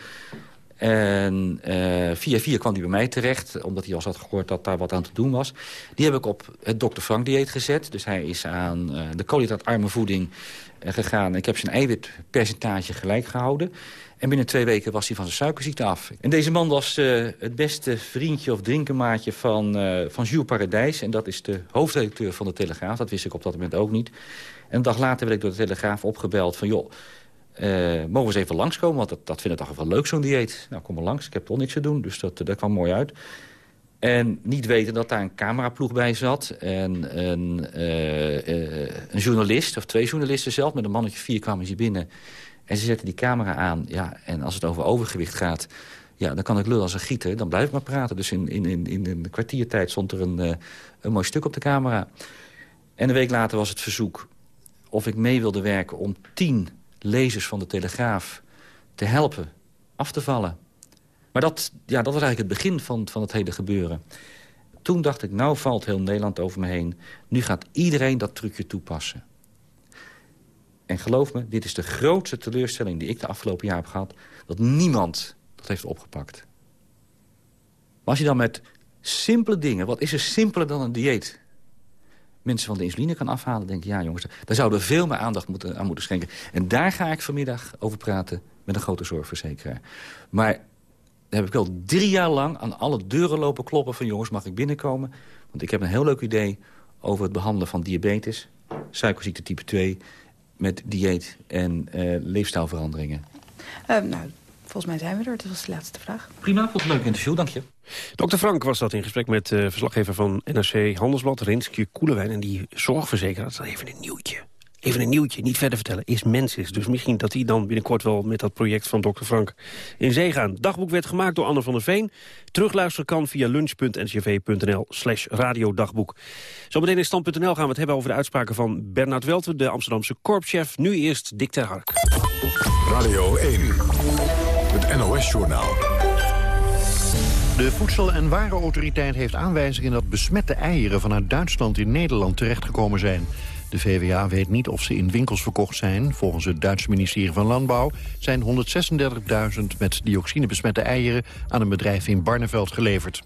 En uh, via via kwam hij bij mij terecht, omdat hij al had gehoord dat daar wat aan te doen was. Die heb ik op het Dr. Frank dieet gezet. Dus hij is aan uh, de koolhydraatarme voeding uh, gegaan. Ik heb zijn eiwitpercentage gelijk gehouden. En binnen twee weken was hij van zijn suikerziekte af. En deze man was het beste vriendje of drinkenmaatje van, van Jules Paradijs. En dat is de hoofdredacteur van de Telegraaf. Dat wist ik op dat moment ook niet. En een dag later werd ik door de Telegraaf opgebeld van... joh, uh, mogen we eens even langskomen, want dat, dat vind ik toch wel leuk, zo'n dieet. Nou, kom maar langs, ik heb toch niks te doen, dus dat, dat kwam mooi uit. En niet weten dat daar een cameraploeg bij zat. En een, uh, uh, een journalist, of twee journalisten zelf, met een mannetje vier kwamen ze binnen. En ze zetten die camera aan. Ja, en als het over overgewicht gaat, ja, dan kan ik lullen als een gieter. Dan blijf ik maar praten. Dus in, in, in, in een kwartiertijd stond er een, een mooi stuk op de camera. En een week later was het verzoek of ik mee wilde werken om tien lezers van de Telegraaf te helpen af te vallen. Maar dat, ja, dat was eigenlijk het begin van, van het hele gebeuren. Toen dacht ik, nou valt heel Nederland over me heen. Nu gaat iedereen dat trucje toepassen. En geloof me, dit is de grootste teleurstelling die ik de afgelopen jaar heb gehad. Dat niemand dat heeft opgepakt. Maar als je dan met simpele dingen... Wat is er simpeler dan een dieet? mensen van de insuline kan afhalen... denk ik, ja jongens, daar zouden we veel meer aandacht moeten, aan moeten schenken. En daar ga ik vanmiddag over praten met een grote zorgverzekeraar. Maar daar heb ik wel drie jaar lang aan alle deuren lopen kloppen... van jongens, mag ik binnenkomen? Want ik heb een heel leuk idee over het behandelen van diabetes... suikerziekte type 2 met dieet en uh, leefstijlveranderingen. Uh, nou, volgens mij zijn we er. Dat was de laatste vraag. Prima, vond een leuk interview, dank je. Dr. Frank was dat in gesprek met uh, verslaggever van NRC Handelsblad, Rinske Koelewijn. En die zorgverzekeraar, dat is even een nieuwtje. Even een nieuwtje, niet verder vertellen, is Mensis. Dus misschien dat hij dan binnenkort wel met dat project van Dr. Frank in zee gaan. Dagboek werd gemaakt door Anne van der Veen. Terugluisteren kan via lunch.ncv.nl slash radiodagboek. Zometeen in stand.nl gaan we het hebben over de uitspraken van Bernard Welten... de Amsterdamse korpschef. Nu eerst Dick ter Hark. Radio 1, het NOS-journaal. De Voedsel- en Warenautoriteit heeft aanwijzingen dat besmette eieren vanuit Duitsland in Nederland terechtgekomen zijn. De VWA weet niet of ze in winkels verkocht zijn. Volgens het Duitse ministerie van Landbouw zijn 136.000 met dioxine besmette eieren aan een bedrijf in Barneveld geleverd.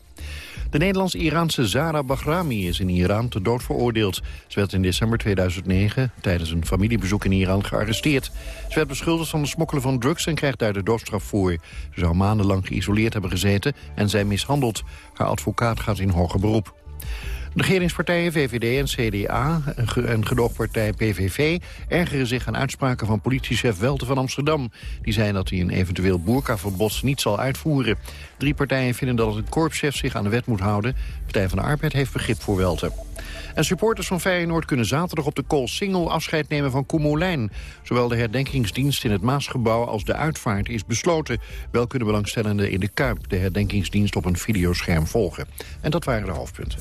De Nederlands-Iraanse Zara Bahrami is in Iran te dood veroordeeld. Ze werd in december 2009 tijdens een familiebezoek in Iran gearresteerd. Ze werd beschuldigd van het smokkelen van drugs en krijgt daar de doodstraf voor. Ze zou maandenlang geïsoleerd hebben gezeten en zijn mishandeld. Haar advocaat gaat in hoger beroep. Regeringspartijen VVD en CDA en gedoogpartij PVV ergeren zich aan uitspraken van politiechef Welte van Amsterdam. Die zei dat hij een eventueel boerkaverbod niet zal uitvoeren. Drie partijen vinden dat het korpschef zich aan de wet moet houden. Partij van de Arbeid heeft begrip voor Welte. En supporters van Feyenoord kunnen zaterdag op de Koolsingel afscheid nemen van Koemelijn. Zowel de herdenkingsdienst in het Maasgebouw als de uitvaart is besloten. Wel kunnen belangstellenden in de Kuip de herdenkingsdienst op een videoscherm volgen. En dat waren de hoofdpunten.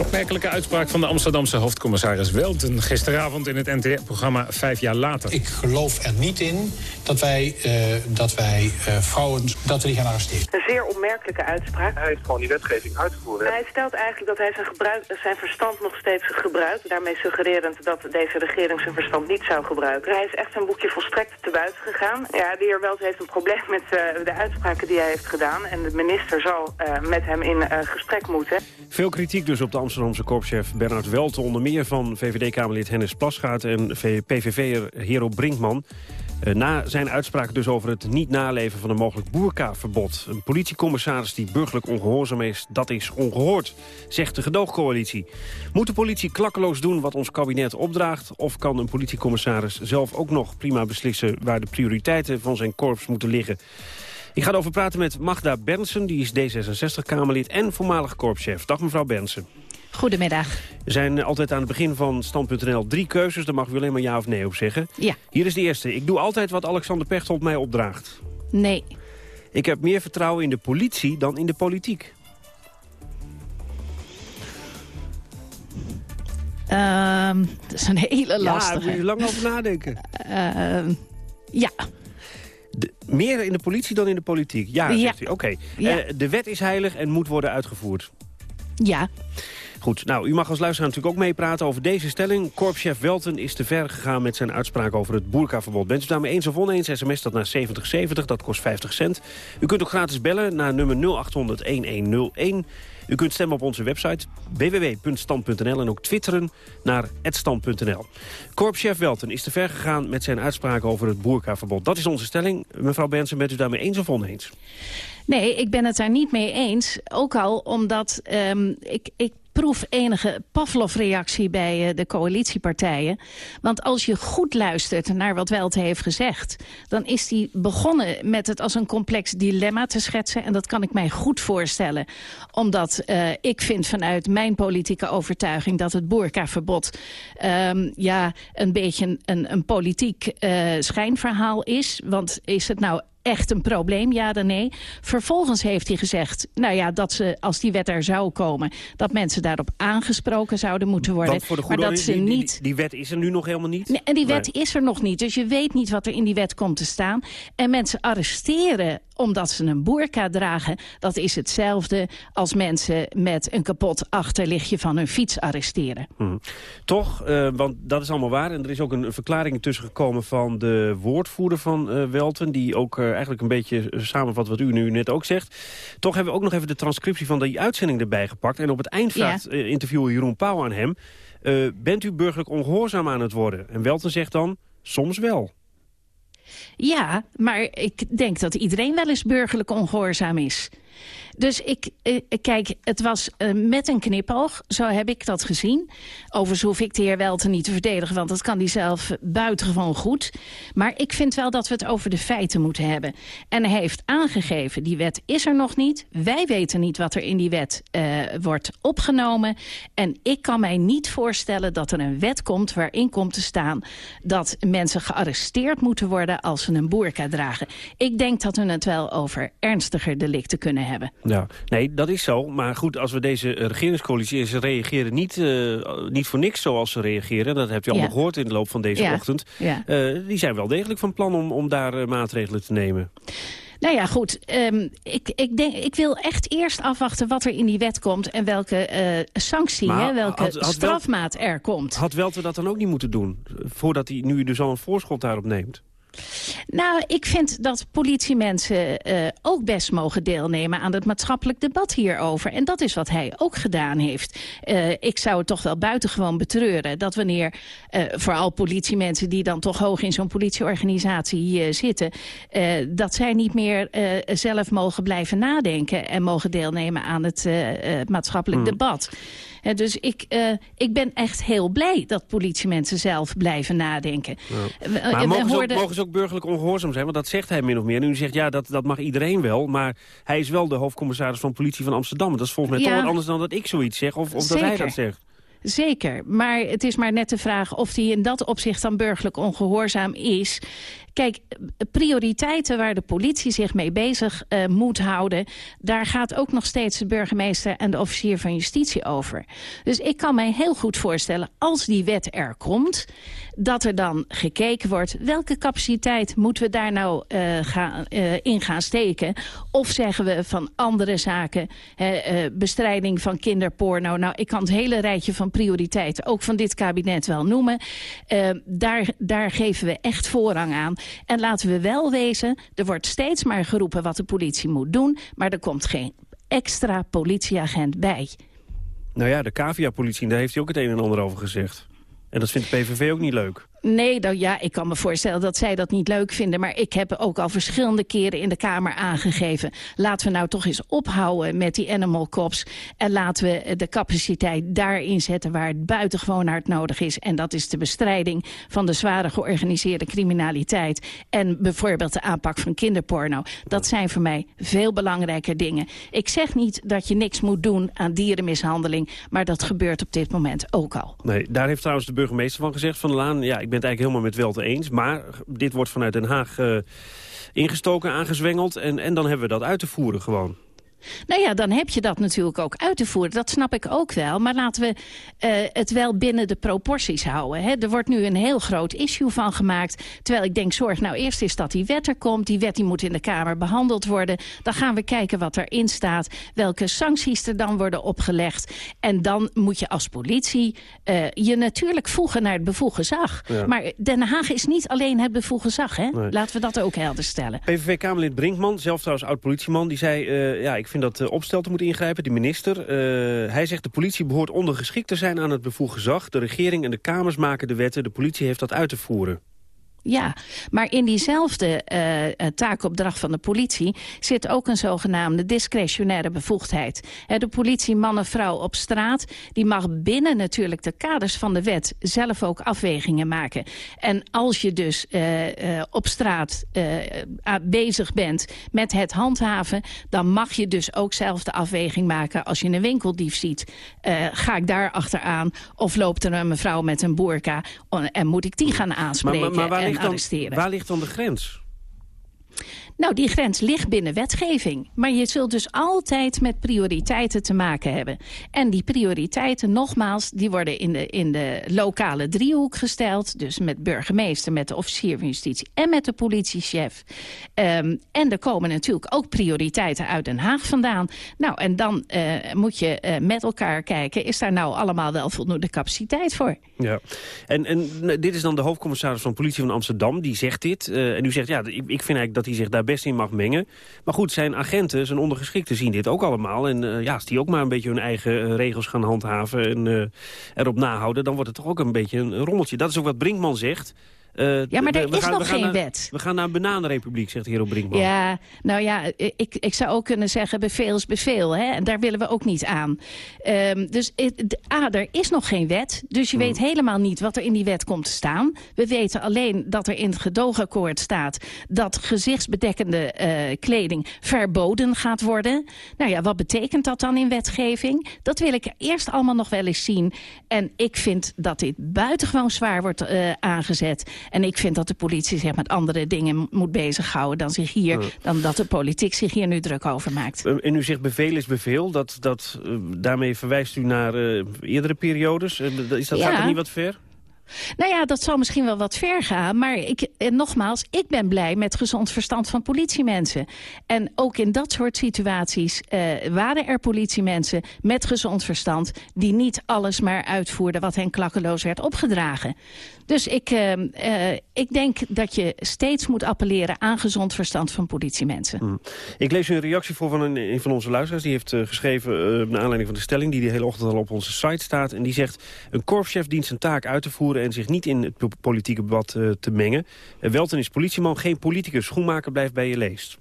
Opmerkelijke uitspraak van de Amsterdamse hoofdcommissaris Welten... gisteravond in het NTR-programma Vijf jaar later. Ik geloof er niet in dat wij, uh, dat wij uh, vrouwen dat we die gaan arresteren. Een zeer opmerkelijke uitspraak. Hij heeft gewoon die wetgeving uitgevoerd. Hij stelt eigenlijk dat hij zijn, gebruik, zijn verstand nog steeds gebruikt. Daarmee suggererend dat deze regering zijn verstand niet zou gebruiken. Hij is echt zijn boekje volstrekt te buiten gegaan. Ja, de heer Welten heeft een probleem met uh, de uitspraken die hij heeft gedaan. En de minister zal met hem in gesprek moeten. Veel kritiek dus op de Amsterdamse korpschef Bernard Welte... onder meer van VVD-Kamerlid Hennis Plasgaard en PVV'er Hero Brinkman. Na zijn uitspraak dus over het niet naleven van een mogelijk boerkaverbod. Een politiecommissaris die burgerlijk ongehoorzaam is, dat is ongehoord, zegt de gedoogcoalitie. Moet de politie klakkeloos doen wat ons kabinet opdraagt... of kan een politiecommissaris zelf ook nog prima beslissen... waar de prioriteiten van zijn korps moeten liggen? Ik ga erover praten met Magda Bernsen, die is D66-Kamerlid en voormalig korpschef. Dag mevrouw Bernsen. Goedemiddag. Er zijn altijd aan het begin van Stand.nl drie keuzes. Daar mag u alleen maar ja of nee op zeggen. Ja. Hier is de eerste. Ik doe altijd wat Alexander Pechtold mij opdraagt. Nee. Ik heb meer vertrouwen in de politie dan in de politiek. Uh, dat is een hele lastige. Ja, daar moet je lang over nadenken. Uh, ja. De, meer in de politie dan in de politiek? Ja, Ja. zegt u. Oké. Ja. Eh, de wet is heilig en moet worden uitgevoerd. Ja. Goed, nou, u mag als luisteraar natuurlijk ook meepraten over deze stelling. Korpschef Welten is te ver gegaan met zijn uitspraak over het boerkaverbod. Bent u daarmee eens of oneens? SMS dat naar 7070, dat kost 50 cent. U kunt ook gratis bellen naar nummer 0800-1101. U kunt stemmen op onze website www.stand.nl en ook twitteren naar @stand.nl. Korpschef Welten is te ver gegaan met zijn uitspraak over het boerkaverbod. Dat is onze stelling. Mevrouw Benson, bent u daarmee eens of oneens? Nee, ik ben het daar niet mee eens. Ook al omdat ehm, ik, ik proef enige Pavlov-reactie bij eh, de coalitiepartijen. Want als je goed luistert naar wat Welte heeft gezegd... dan is hij begonnen met het als een complex dilemma te schetsen. En dat kan ik mij goed voorstellen. Omdat eh, ik vind vanuit mijn politieke overtuiging... dat het boerkaverbod ehm, ja, een beetje een, een politiek eh, schijnverhaal is. Want is het nou echt een probleem, ja dan nee. Vervolgens heeft hij gezegd, nou ja, dat ze, als die wet er zou komen... dat mensen daarop aangesproken zouden moeten worden. Voor de maar dat ze die, die- niet... die wet is er nu nog helemaal niet. Nee, en die wet Nee. is er nog niet, dus je weet niet wat er in die wet komt te staan. En mensen arresteren omdat ze een boerka dragen... dat is hetzelfde als mensen met een kapot achterlichtje van hun fiets arresteren. Hm. Toch, eh, want dat is allemaal waar. En er is ook een verklaring tussen gekomen van de woordvoerder van eh, Welten... die ook eh, eigenlijk een beetje samenvat wat u nu net ook zegt. Toch hebben we ook nog even de transcriptie van die uitzending erbij gepakt. En op het eind Ja. vraagt interviewer Jeroen Pauw aan hem... bent u burgerlijk ongehoorzaam aan het worden? En Welten zegt dan, soms wel. Ja, maar ik denk dat iedereen wel eens burgerlijk ongehoorzaam is. Dus ik, eh, kijk, het was eh, met een knipoog, zo heb ik dat gezien. Overigens hoef ik de heer Welten niet te verdedigen, want dat kan hij zelf buitengewoon goed. Maar ik vind wel dat we het over de feiten moeten hebben. En hij heeft aangegeven, die wet is er nog niet. Wij weten niet wat er in die wet eh, wordt opgenomen. En ik kan mij niet voorstellen dat er een wet komt waarin komt te staan... dat mensen gearresteerd moeten worden als ze een boerka dragen. Ik denk dat we het wel over ernstiger delicten kunnen hebben. Ja, nee, dat is zo. Maar goed, als we deze eh, regeringscoalitie... ze reageren niet, eh, niet voor niks zoals ze reageren... dat hebt u allemaal Ja. gehoord in de loop van deze Ja, ochtend... ja. Eh, die zijn wel degelijk van plan om, om daar maatregelen te nemen. Nou ja, goed. ehm, ik, ik, denk, ik wil echt eerst afwachten wat er in die wet komt... en welke sanctie, hè, welke had- had wel- strafmaat er komt. Had Welter dat dan ook niet moeten doen? Voordat hij nu dus al een voorschot daarop neemt? Nou, ik vind dat politiemensen eh, ook best mogen deelnemen aan het maatschappelijk debat hierover. En dat is wat hij ook gedaan heeft. Eh, ik zou het toch wel buitengewoon betreuren dat wanneer eh, vooral politiemensen die dan toch hoog in zo'n politieorganisatie zitten, dat zij niet meer zelf mogen blijven nadenken en mogen deelnemen aan het maatschappelijk Hmm. debat. Eh, dus ik, eh, ik ben echt heel blij dat politiemensen zelf blijven nadenken. Eh, Maar we mogen ze, ook, mogen ze ook burgerlijk ongehoorzaam zijn? Want dat zegt hij min of meer. En u zegt, ja, dat, dat mag iedereen wel. Maar hij is wel de hoofdcommissaris van politie van Amsterdam. Dat is volgens mij Ja. toch wat anders dan dat ik zoiets zeg. Of, of dat hij dat zegt. Zeker, maar het is maar net de vraag of die in dat opzicht dan burgerlijk ongehoorzaam is. Kijk, prioriteiten waar de politie zich mee bezig eh, moet houden... daar gaat ook nog steeds de burgemeester en de officier van justitie over. Dus ik kan mij heel goed voorstellen, als die wet er komt... dat er dan gekeken wordt, welke capaciteit moeten we daar nou eh, gaan, eh, in gaan steken? Of zeggen we van andere zaken, eh, bestrijding van kinderporno... nou, ik kan het hele rijtje van prioriteiten, ook van dit kabinet wel noemen. Daar, daar geven we echt voorrang aan. En laten we wel wezen, er wordt steeds maar geroepen wat de politie moet doen... maar er komt geen extra politieagent bij. Nou ja, de cavia-politie, daar heeft hij ook het een en ander over gezegd. En dat vindt de PVV ook niet leuk. Nee, nou ja, ik kan me voorstellen dat zij dat niet leuk vinden. Maar ik heb ook al verschillende keren in de Kamer aangegeven. Laten we nou toch eens ophouden met die animal cops. En laten we de capaciteit daar inzetten waar het buitengewoon hard nodig is. En dat is de bestrijding van de zware georganiseerde criminaliteit. En bijvoorbeeld de aanpak van kinderporno. Dat zijn voor mij veel belangrijker dingen. Ik zeg niet dat je niks moet doen aan dierenmishandeling. Maar dat gebeurt op dit moment ook al. Nee, daar heeft trouwens de burgemeester van gezegd. Van Laan, ja, ik ben het eigenlijk helemaal met Welte eens. Maar dit wordt vanuit Den Haag eh, ingestoken, aangezwengeld. En, en dan hebben we dat uit te voeren gewoon. Nou ja, dan heb je dat natuurlijk ook uit te voeren. Dat snap ik ook wel. Maar laten we uh, het wel binnen de proporties houden. Hè. Er wordt nu een heel groot issue van gemaakt. Terwijl ik denk, zorg nou eerst eens dat die wet er komt. Die wet die moet in de Kamer behandeld worden. Dan gaan we kijken wat erin staat. Welke sancties er dan worden opgelegd. En dan moet je als politie uh, je natuurlijk voegen naar het bevoegd gezag. Ja. Maar Den Haag is niet alleen het bevoegd gezag. Hè? Nee. Laten we dat ook helder stellen. PVV-Kamerlid Brinkman, zelf trouwens oud-politieman... die zei, uh, ja, ik vind dat uh, Opstelten moet ingrijpen, die minister. Uh, hij zegt de politie behoort ondergeschikt te zijn aan het bevoegd gezag. De regering en de Kamers maken de wetten. De politie heeft dat uit te voeren. Ja, maar in diezelfde uh, taakopdracht van de politie zit ook een zogenaamde discretionaire bevoegdheid. He, de politie, man en vrouw op straat, die mag binnen natuurlijk de kaders van de wet zelf ook afwegingen maken. En als je dus uh, uh, op straat bezig bent met het handhaven, dan mag je dus ook zelf de afweging maken. Als je een winkeldief ziet, ga ik daar achteraan of loopt er een mevrouw met een boerka en moet ik die gaan aanspreken? Maar, maar, maar ligt arresteren. waar ligt dan de grens? Nou, die grens ligt binnen wetgeving. Maar je zult dus altijd met prioriteiten te maken hebben. En die prioriteiten, nogmaals, die worden in de, in de lokale driehoek gesteld. Dus met burgemeester, met de officier van justitie en met de politiechef. Um, en er komen natuurlijk ook prioriteiten uit Den Haag vandaan. Nou, en dan uh, moet je uh, met elkaar kijken, is daar nou allemaal wel voldoende capaciteit voor? Ja, en, en dit is dan de hoofdcommissaris van politie van Amsterdam, die zegt dit. Uh, en u zegt, ja, ik, ik vind eigenlijk dat hij zich daar best in mag mengen. Maar goed, zijn agenten, zijn ondergeschikten zien dit ook allemaal. En uh, ja, als die ook maar een beetje hun eigen uh, regels gaan handhaven en uh, erop nahouden... dan wordt het toch ook een beetje een rommeltje. Dat is ook wat Brinkman zegt. Uh, ja, maar er is gaan, nog geen naar, wet. We gaan naar een bananenrepubliek, zegt Hero Brinkman. Ja, nou ja, ik, ik zou ook kunnen zeggen bevel is bevel. Hè? En daar willen we ook niet aan. Um, dus A, er is nog geen wet. Dus je Hmm. weet helemaal niet wat er in die wet komt te staan. We weten alleen dat er in het gedoogakkoord staat... dat gezichtsbedekkende uh, kleding verboden gaat worden. Nou ja, wat betekent dat dan in wetgeving? Dat wil ik eerst allemaal nog wel eens zien. En ik vind dat dit buitengewoon zwaar wordt uh, aangezet... En ik vind dat de politie zich met andere dingen moet bezighouden dan, zich hier, dan dat de politiek zich hier nu druk over maakt. Uh, En u zegt bevel is bevel. Dat, dat, uh, daarmee verwijst u naar uh, eerdere periodes. Is dat, Ja. Gaat dat niet wat ver? Nou ja, dat zal misschien wel wat ver gaan. Maar ik, en nogmaals, ik ben blij met gezond verstand van politiemensen. En ook in dat soort situaties waren er politiemensen met gezond verstand... die niet alles maar uitvoerden wat hen klakkeloos werd opgedragen. Dus ik, uh, uh, ik denk dat je steeds moet appelleren aan gezond verstand van politiemensen. Hmm. Ik lees een reactie voor van een, van onze luisteraars. Die heeft uh, geschreven uh, naar aanleiding van de stelling... die de hele ochtend al op onze site staat. En die zegt, een korpschef dient zijn taak uit te voeren... en zich niet in het politieke debat te mengen. Welten is politieman, geen politicus. Schoenmaker blijft bij je leest.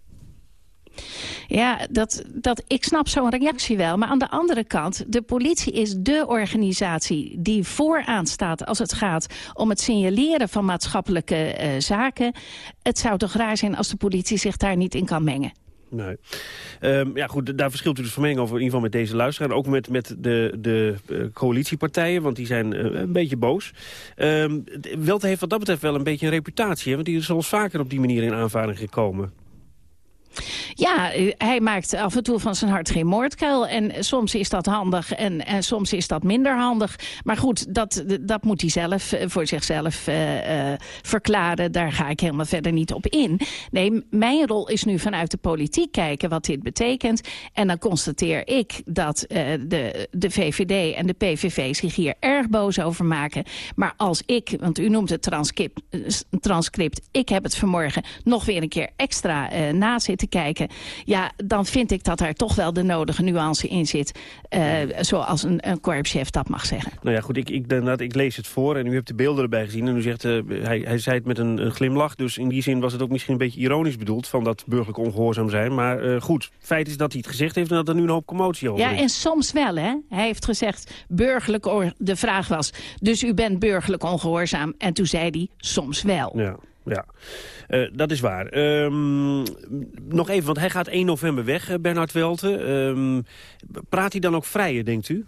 Ja, dat, dat, ik snap zo'n reactie wel. Maar aan de andere kant, de politie is dé organisatie die vooraan staat... als het gaat om het signaleren van maatschappelijke uh, zaken. Het zou toch raar zijn als de politie zich daar niet in kan mengen. Nee. Um, ja, goed, daar verschilt u dus van mening over, in ieder geval met deze luisteraar. Ook met, met de, de uh, coalitiepartijen, want die zijn uh, een beetje boos. Um, heeft wat dat betreft wel een beetje een reputatie, want die is al vaker op die manier in aanvaring gekomen. Ja, hij maakt af en toe van zijn hart geen moordkuil. En soms is dat handig en, en soms is dat minder handig. Maar goed, dat, dat moet hij zelf voor zichzelf uh, uh, verklaren. Daar ga ik helemaal verder niet op in. Nee, mijn rol is nu vanuit de politiek kijken wat dit betekent. En dan constateer ik dat de, de VVD en de PVV zich hier erg boos over maken. Maar als ik, want u noemt het transcript, transcript ik heb het vanmorgen nog weer een keer extra na kijken. Ja, dan vind ik dat daar toch wel de nodige nuance in zit. Uh, zoals een, een korpschef dat mag zeggen. Nou ja, goed, ik, ik, ik lees het voor en u hebt de beelden erbij gezien. En u zegt, uh, hij, hij zei het met een, een, glimlach. Dus in die zin was het ook misschien een beetje ironisch bedoeld... van dat burgerlijk ongehoorzaam zijn. Maar uh, goed, feit is dat hij het gezegd heeft... en dat er nu een hoop commotie over ja, is. Ja, en soms wel, hè. Hij heeft gezegd, burgerlijk... De vraag was, dus u bent burgerlijk ongehoorzaam. En toen zei hij, soms wel. Ja. Ja, uh, dat is waar. Um, nog even, want hij gaat 1 november weg, uh, Bernard Welte. Um, praat hij dan ook vrijer, denkt u?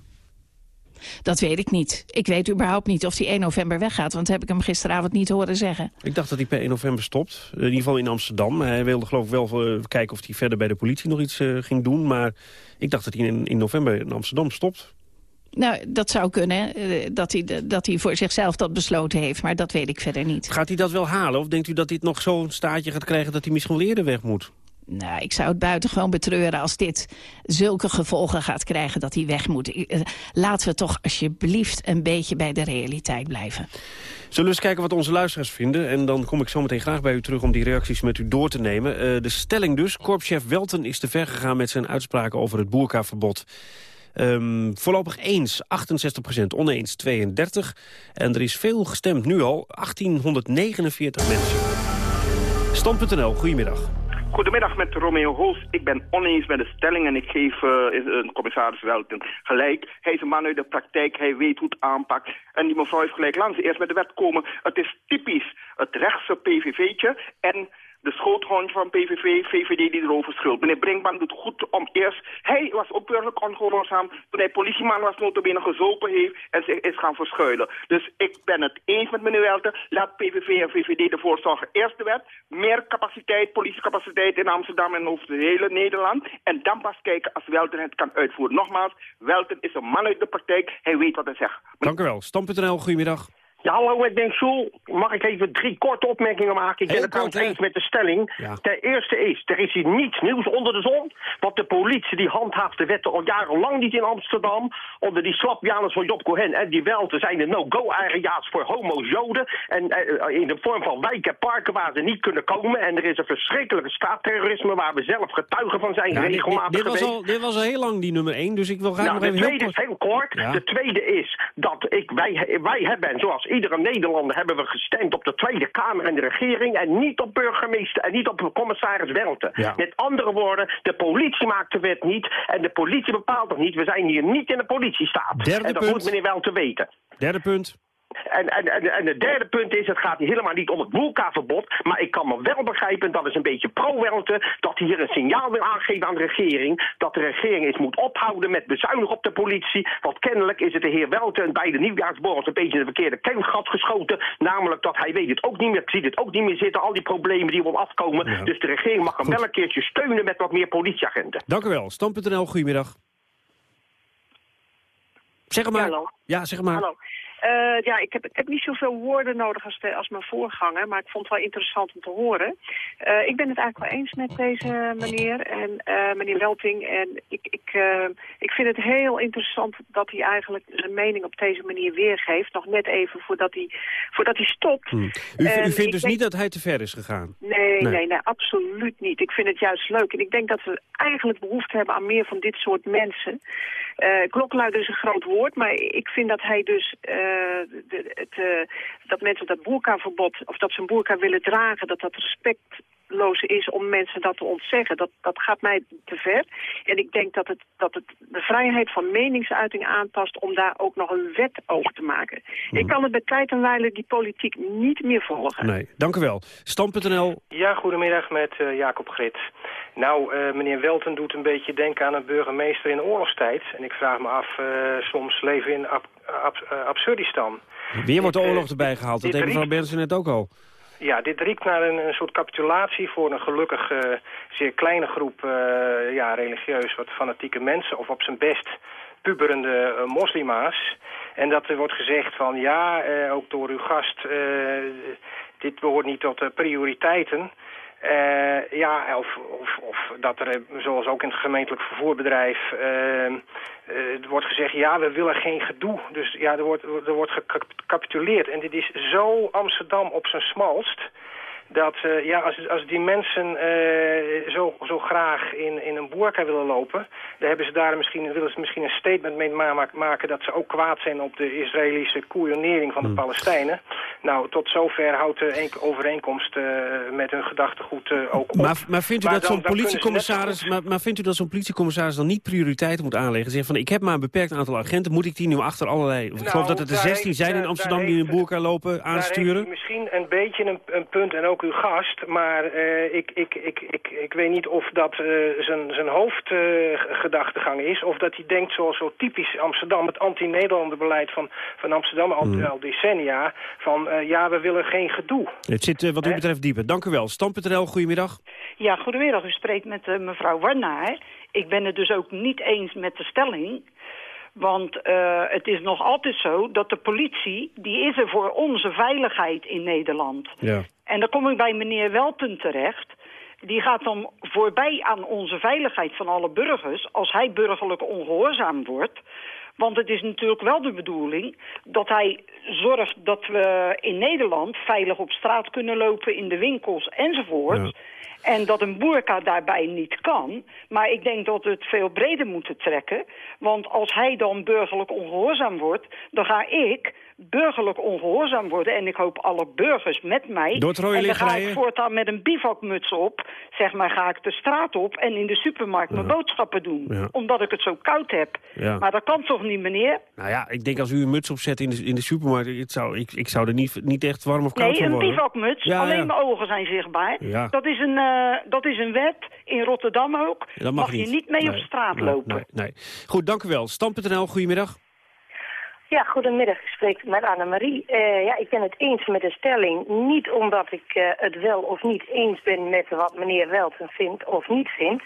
Dat weet ik niet. Ik weet überhaupt niet of hij 1 november weggaat, want heb ik hem gisteravond niet horen zeggen. Ik dacht dat hij per 1 november stopt. In ieder geval in Amsterdam. Hij wilde geloof ik wel uh, kijken of hij verder bij de politie nog iets uh, ging doen. Maar ik dacht dat hij in, in november in Amsterdam stopt. Nou, dat zou kunnen, uh, dat hij, dat hij voor zichzelf dat besloten heeft. Maar dat weet ik verder niet. Gaat hij dat wel halen? Of denkt u dat hij nog zo'n staatje gaat krijgen... dat hij misschien wel eerder weg moet? Nou, ik zou het buitengewoon betreuren als dit zulke gevolgen gaat krijgen dat hij weg moet. Eh, laten we toch alsjeblieft een beetje bij de realiteit blijven. Zullen we eens kijken wat onze luisteraars vinden? En dan kom ik zo meteen graag bij u terug om die reacties met u door te nemen. Uh, de stelling dus, korpschef Welten is te ver gegaan met zijn uitspraken over het boerkaverbod. Um, voorlopig eens 68% oneens 32. En er is veel gestemd nu al, 1849 mensen. Stand.nl, goedemiddag. Goedemiddag met Romeo Hoos. Ik ben oneens met de stelling en ik geef uh, commissaris Welten gelijk. Hij is een man uit de praktijk, hij weet hoe het aanpakt. En die mevrouw heeft gelijk, ze eerst met de wet komen. Het is typisch het rechtse PVV'tje en de schoothond van PVV, VVD die erover schuld. Meneer Brinkman doet goed om eerst... Hij was ook ongehoorzaam toen hij politieman was notabene gezopen heeft en zich is gaan verschuilen. Dus ik ben het eens met meneer Welten. Laat PVV en VVD ervoor zorgen. Eerst de wet, meer capaciteit, politiecapaciteit in Amsterdam en over het hele Nederland. En dan pas kijken als Welten het kan uitvoeren. Nogmaals, Welten is een man uit de praktijk. Hij weet wat hij zegt. Dank u wel. Stam.nl, goedemiddag. Ja, hallo, ik ben Soel. Mag ik even drie korte opmerkingen maken? Ik ben het trouwens eens met de stelling. Ja. Ten eerste is, er is hier niets nieuws onder de zon. Want de politie die handhaaft de wetten al jarenlang niet in Amsterdam. Onder die slapjaners van Job Cohen en die Welten zijn de no-go-area's voor homo's, joden. En uh, in de vorm van wijken en parken waar ze niet kunnen komen. En er is een verschrikkelijke staatterrorisme waar we zelf getuigen van zijn ja, regelmatig dit, dit, was al, dit was al heel lang die nummer één, dus ik wil graag nou, nog even de tweede heel kort... is heel kort. Ja. De tweede is dat ik, wij, wij hebben, zoals iedere Nederlander hebben we gestemd op de Tweede Kamer en de regering... en niet op burgemeester en niet op commissaris Welten. Ja. Met andere woorden, de politie maakt de wet niet... en de politie bepaalt het niet. We zijn hier niet in de politiestaat. Derde en dat punt. moet meneer Welten weten. Derde punt. En, en, en, en het derde punt is, het gaat hier helemaal niet om het boelkaverbod... maar ik kan me wel begrijpen, dat is een beetje pro-Welte... dat hij hier een signaal wil aangeven aan de regering... dat de regering eens moet ophouden met bezuinigen op de politie... want kennelijk is het de heer Welten bij de nieuwjaarsborrels... een beetje in de verkeerde kengat geschoten... namelijk dat hij weet het ook niet meer, ziet het ook niet meer zitten... al die problemen die op afkomen. Ja. Dus de regering mag hem Goed. wel een keertje steunen met wat meer politieagenten. Dank u wel. Stam.nl, goedemiddag. Zeg maar. Ja. Ja, zeg maar. Hallo. Uh, ja, ik heb, ik heb niet zoveel woorden nodig als, de, als mijn voorganger, maar ik vond het wel interessant om te horen. Uh, ik ben het eigenlijk wel eens met deze meneer en uh, meneer Welting. En ik, ik, ik vind het heel interessant dat hij eigenlijk zijn mening op deze manier weergeeft. Nog net even voordat hij, voordat hij stopt. Hmm. U, u vindt dus denk... niet dat hij te ver is gegaan? Nee, nee, nee, nee, absoluut niet. Ik vind het juist leuk. En ik denk dat we eigenlijk behoefte hebben aan meer van dit soort mensen. klokluider is een groot woord, maar ik vind dat hij dus... De, het, uh, dat mensen dat boerkaverbod, of dat ze een boerka willen dragen, dat dat respectloos is om mensen dat te ontzeggen. Dat, dat gaat mij te ver. En ik denk dat het, dat het de vrijheid van meningsuiting aanpast om daar ook nog een wet over te maken. Hmm. Ik kan het bij tijd en wijle die politiek niet meer volgen. Nee, dank u wel. Stam.nl. Ja, goedemiddag met uh, Jacob Grit. Nou, uh, meneer Welten doet een beetje denken aan een burgemeester in oorlogstijd. En ik vraag me af, uh, soms leven in ab ab absurdistan. Weer wordt de oorlog erbij gehaald, dat deed mevrouw Benson net ook al. Ja, dit riekt naar een, soort capitulatie voor een gelukkig uh, zeer kleine groep uh, ja, religieus wat fanatieke mensen. Of op zijn best puberende uh, moslima's. En dat er wordt gezegd van ja, ook door uw gast, dit behoort niet tot de prioriteiten. Uh, ja, of, of, of dat er, zoals ook in het gemeentelijk vervoerbedrijf, uh, wordt gezegd, ja, we willen geen gedoe. Dus ja, er wordt, er wordt gecapituleerd. En dit is zo Amsterdam op zijn smalst, dat uh, ja, als, als die mensen uh, zo, zo graag in, in een boerka willen lopen... dan hebben ze daar misschien, willen ze misschien een statement mee maken... dat ze ook kwaad zijn op de Israëlische koeionering van de hmm. Palestijnen. Nou, tot zover houdt de overeenkomst met hun gedachtegoed ook op. Maar, maar vindt u dat zo'n politiecommissaris, maar, maar vindt u dat zo'n politiecommissaris dan niet prioriteiten moet aanleggen? Zeg van, ik heb maar een beperkt aantal agenten, moet ik die nu achter allerlei... ik geloof nou, dat het er 16 zijn in Amsterdam die in een boerka lopen aansturen? misschien een beetje een, een, punt en ook uw gast, maar ik, ik, ik, ik, ik weet niet of dat zijn, zijn hoofdgedachtegang is, of dat hij denkt zoals zo typisch Amsterdam, het anti-Nederlanderbeleid van, van Amsterdam al, mm. al decennia, van ja, we willen geen gedoe. Het zit wat u betreft dieper. Dank u wel. Stam.nl, goedemiddag. Ja, goedemiddag. U spreekt met uh, mevrouw Warnaar. Ik ben het dus ook niet eens met de stelling. Want uh, het is nog altijd zo dat de politie... die is er voor onze veiligheid in Nederland. Ja. En dan kom ik bij meneer Welten terecht. Die gaat dan voorbij aan onze veiligheid van alle burgers... als hij burgerlijk ongehoorzaam wordt... Want het is natuurlijk wel de bedoeling dat hij zorgt dat we in Nederland veilig op straat kunnen lopen, in de winkels enzovoort. En dat een boerka daarbij niet kan. Maar ik denk dat we het veel breder moeten trekken. Want als hij dan burgerlijk ongehoorzaam wordt... dan ga ik burgerlijk ongehoorzaam worden. En ik hoop alle burgers met mij. Door het en dan ga ik voortaan met een bivakmuts op. Zeg maar, ga ik de straat op en in de supermarkt mijn boodschappen doen. Omdat ik het zo koud heb. Maar dat kan toch niet, meneer? Nou ja, ik denk als u een muts opzet in de, in de supermarkt... Het zou, ik, ik zou er niet, niet echt warm of koud nee, van worden. Nee, een bivakmuts. Alleen mijn ogen zijn zichtbaar. Dat, is een, uh, dat is een wet. In Rotterdam ook. mag, mag je niet mee op straat lopen. Nee, Goed, dank u wel. Stam.nl, goedemiddag. Ja, goedemiddag. Ik spreek met Annemarie. Uh, ja, ik ben het eens met de stelling. Niet omdat ik uh, het wel of niet eens ben met wat meneer Welten vindt of niet vindt.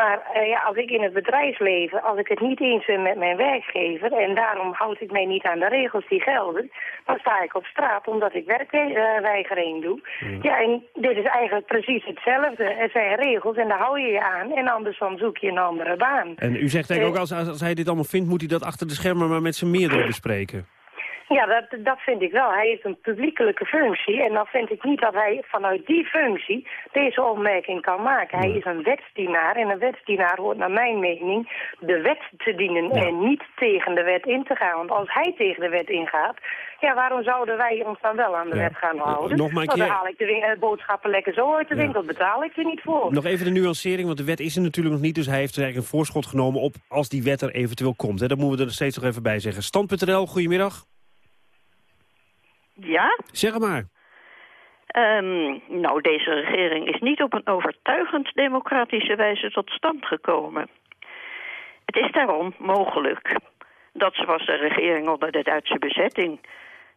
Maar uh, ja, als ik in het bedrijfsleven, als ik het niet eens ben met mijn werkgever... en daarom houd ik mij niet aan de regels die gelden... dan sta ik op straat omdat ik werkweigering doe. Mm. Ja, en dit is eigenlijk precies hetzelfde. Er zijn regels en daar hou je je aan. En anders dan zoek je een andere baan. En u zegt eigenlijk ook, als, als hij dit allemaal vindt... moet hij dat achter de schermen maar met zijn meerdere bespreken. Ja, dat, dat vind ik wel. Hij heeft een publiekelijke functie. En dan vind ik niet dat hij vanuit die functie deze opmerking kan maken. Hij is een wetsdienaar. En een wetsdienaar hoort naar mijn mening de wet te dienen. En niet tegen de wet in te gaan. Want als hij tegen de wet ingaat... Ja, waarom zouden wij ons dan wel aan de wet gaan houden? Nog maar een keer... Dan haal ik de eh, boodschappen lekker zo uit de winkel. Betaal ik er niet voor. Nog even de nuancering, want de wet is er natuurlijk nog niet. Dus hij heeft eigenlijk een voorschot genomen op als die wet er eventueel komt. Hè. Dat moeten we er steeds nog even bij zeggen. Stand.nl, goedemiddag. Ja? Zeg maar. Um, nou, deze regering is niet op een overtuigend democratische wijze tot stand gekomen. Het is daarom mogelijk dat zoals de regering onder de Duitse bezetting...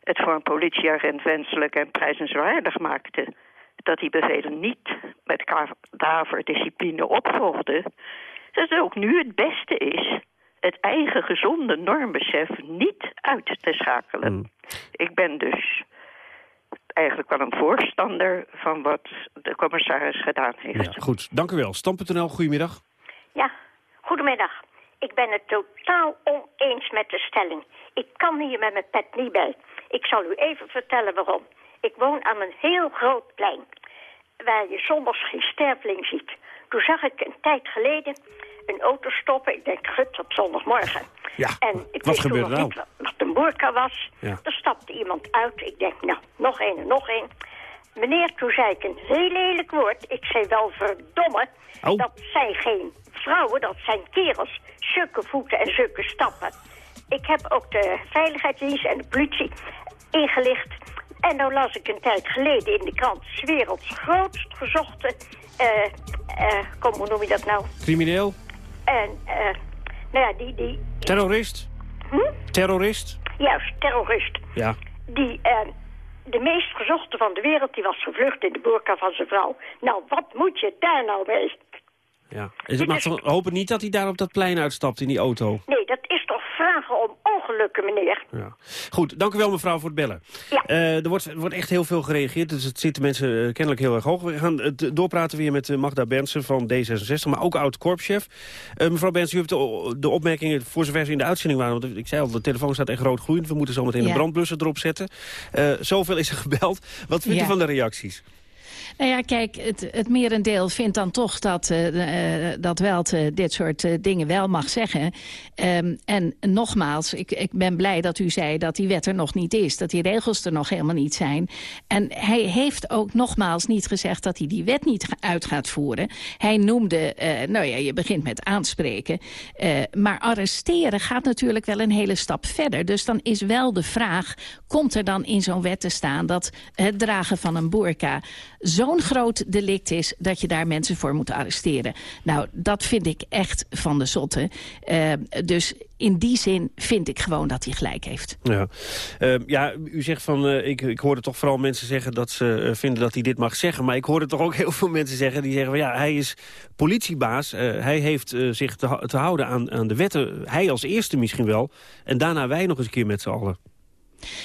het voor een politieagent wenselijk en prijzenswaardig maakte... dat die bevelen niet met kadaverdiscipline opvolgde... dat het ook nu het beste is het eigen gezonde normbesef niet uit te schakelen. Hmm. Ik ben dus eigenlijk wel een voorstander van wat de commissaris gedaan heeft. Ja, goed, dank u wel. Stam.nl, goedemiddag. Ja, goedemiddag. Ik ben het totaal oneens met de stelling. Ik kan hier met mijn pet niet bij. Ik zal u even vertellen waarom. Ik woon aan een heel groot plein... waar je soms geen sterveling ziet. Toen zag ik een tijd geleden een auto stoppen. Ik denk, gut, op zondagmorgen. Ja, en ik wat gebeurde er nou? wat een boerka was. Ja. Er stapte iemand uit. Ik denk, nou, nog één en nog één. Meneer, toen zei ik een heel lelijk woord. Ik zei wel verdomme. Oh. Dat zijn geen vrouwen, dat zijn kerels. Zulke voeten en zulke stappen. Ik heb ook de veiligheidsdienst en de politie ingelicht. En nou las ik een tijd geleden in de krant... werelds grootst gezochte... Uh, uh, kom, hoe noem je dat nou? Crimineel? En, uh, nou ja, die... die terrorist? Hm? Terrorist? Juist, terrorist. Ja. Die, de meest gezochte van de wereld, die was gevlucht in de boerka van zijn vrouw. Nou, wat moet je daar nou mee? Ja. Is het, is... hopen niet dat hij daar op dat plein uitstapt in die auto? Nee, dat vragen om ongelukken, meneer. Ja. Goed, dank u wel mevrouw voor het bellen. Ja. Uh, er wordt, wordt echt heel veel gereageerd, dus het zitten mensen uh, kennelijk heel erg hoog. We gaan het doorpraten weer met uh, Magda Bensen van D66, maar ook oud-korpschef. mevrouw Bensen, u hebt de, de, opmerkingen voor zover ze in de uitzending waren. Want ik zei al, de telefoon staat echt rood groeiend. We moeten zo meteen ja. een brandblusser erop zetten. zoveel is er gebeld. Wat vindt ja. u van de reacties? Nou ja, kijk, het, het merendeel vindt dan toch dat, uh, dat Welt dit soort dingen wel mag zeggen. Um, en nogmaals, ik, ik ben blij dat u zei dat die wet er nog niet is. Dat die regels er nog helemaal niet zijn. En hij heeft ook nogmaals niet gezegd dat hij die wet niet uit gaat voeren. Hij noemde, nou ja, je begint met aanspreken. maar arresteren gaat natuurlijk wel een hele stap verder. Dus dan is wel de vraag, komt er dan in zo'n wet te staan... dat het dragen van een boerka zo'n groot delict is... dat je daar mensen voor moet arresteren. Nou, dat vind ik echt van de zotte. Uh, dus in die zin vind ik gewoon dat hij gelijk heeft. Ja, uh, ja u zegt van, uh, ik, ik hoorde toch vooral mensen zeggen dat ze uh, vinden dat hij dit mag zeggen. Maar ik hoorde toch ook (laughs) heel veel mensen zeggen die zeggen van ja, hij is politiebaas. hij heeft zich te, te houden aan, aan de wetten. Hij als eerste misschien wel. En daarna wij nog eens een keer met z'n allen.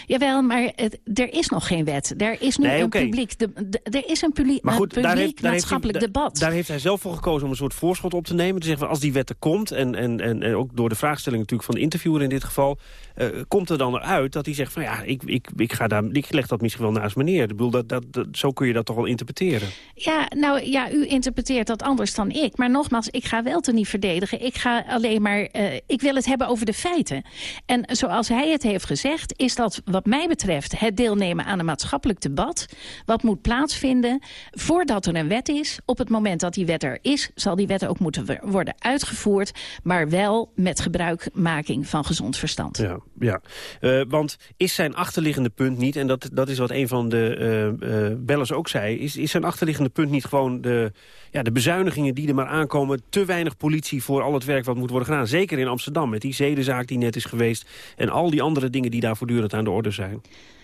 Jawel, maar het, er is nog geen wet. Er is nu een publiek, de, er is een publiek, maar goed, publiek heeft, maatschappelijk heeft, debat. Daar heeft hij zelf voor gekozen om een soort voorschot op te nemen. Te zeggen, van als die wet er komt, en, en, en, en ook door de vraagstelling natuurlijk van de interviewer in dit geval... Uh, komt er dan eruit dat hij zegt van ja, ik, ik, ik, ga daar, ik leg dat misschien wel naast me neer. Ik bedoel, dat, dat, dat, zo kun je dat toch wel interpreteren. Ja, nou ja, u interpreteert dat anders dan ik. Maar nogmaals, ik ga wel te niet verdedigen. Ik ga alleen maar, uh, ik wil het hebben over de feiten. En zoals hij het heeft gezegd, is dat wat mij betreft het deelnemen aan een maatschappelijk debat. Wat moet plaatsvinden voordat er een wet is. Op het moment dat die wet er is, zal die wet ook moeten worden uitgevoerd. Maar wel met gebruikmaking van gezond verstand. Ja, ja. Uh, want is zijn achterliggende punt niet, en dat, dat is wat een van de uh, bellers ook zei... Is, is zijn achterliggende punt niet gewoon de, ja, de bezuinigingen die er maar aankomen... te weinig politie voor al het werk wat moet worden gedaan. Zeker in Amsterdam, met die zedenzaak die net is geweest... en al die andere dingen die daar voortdurend aan de orde zijn.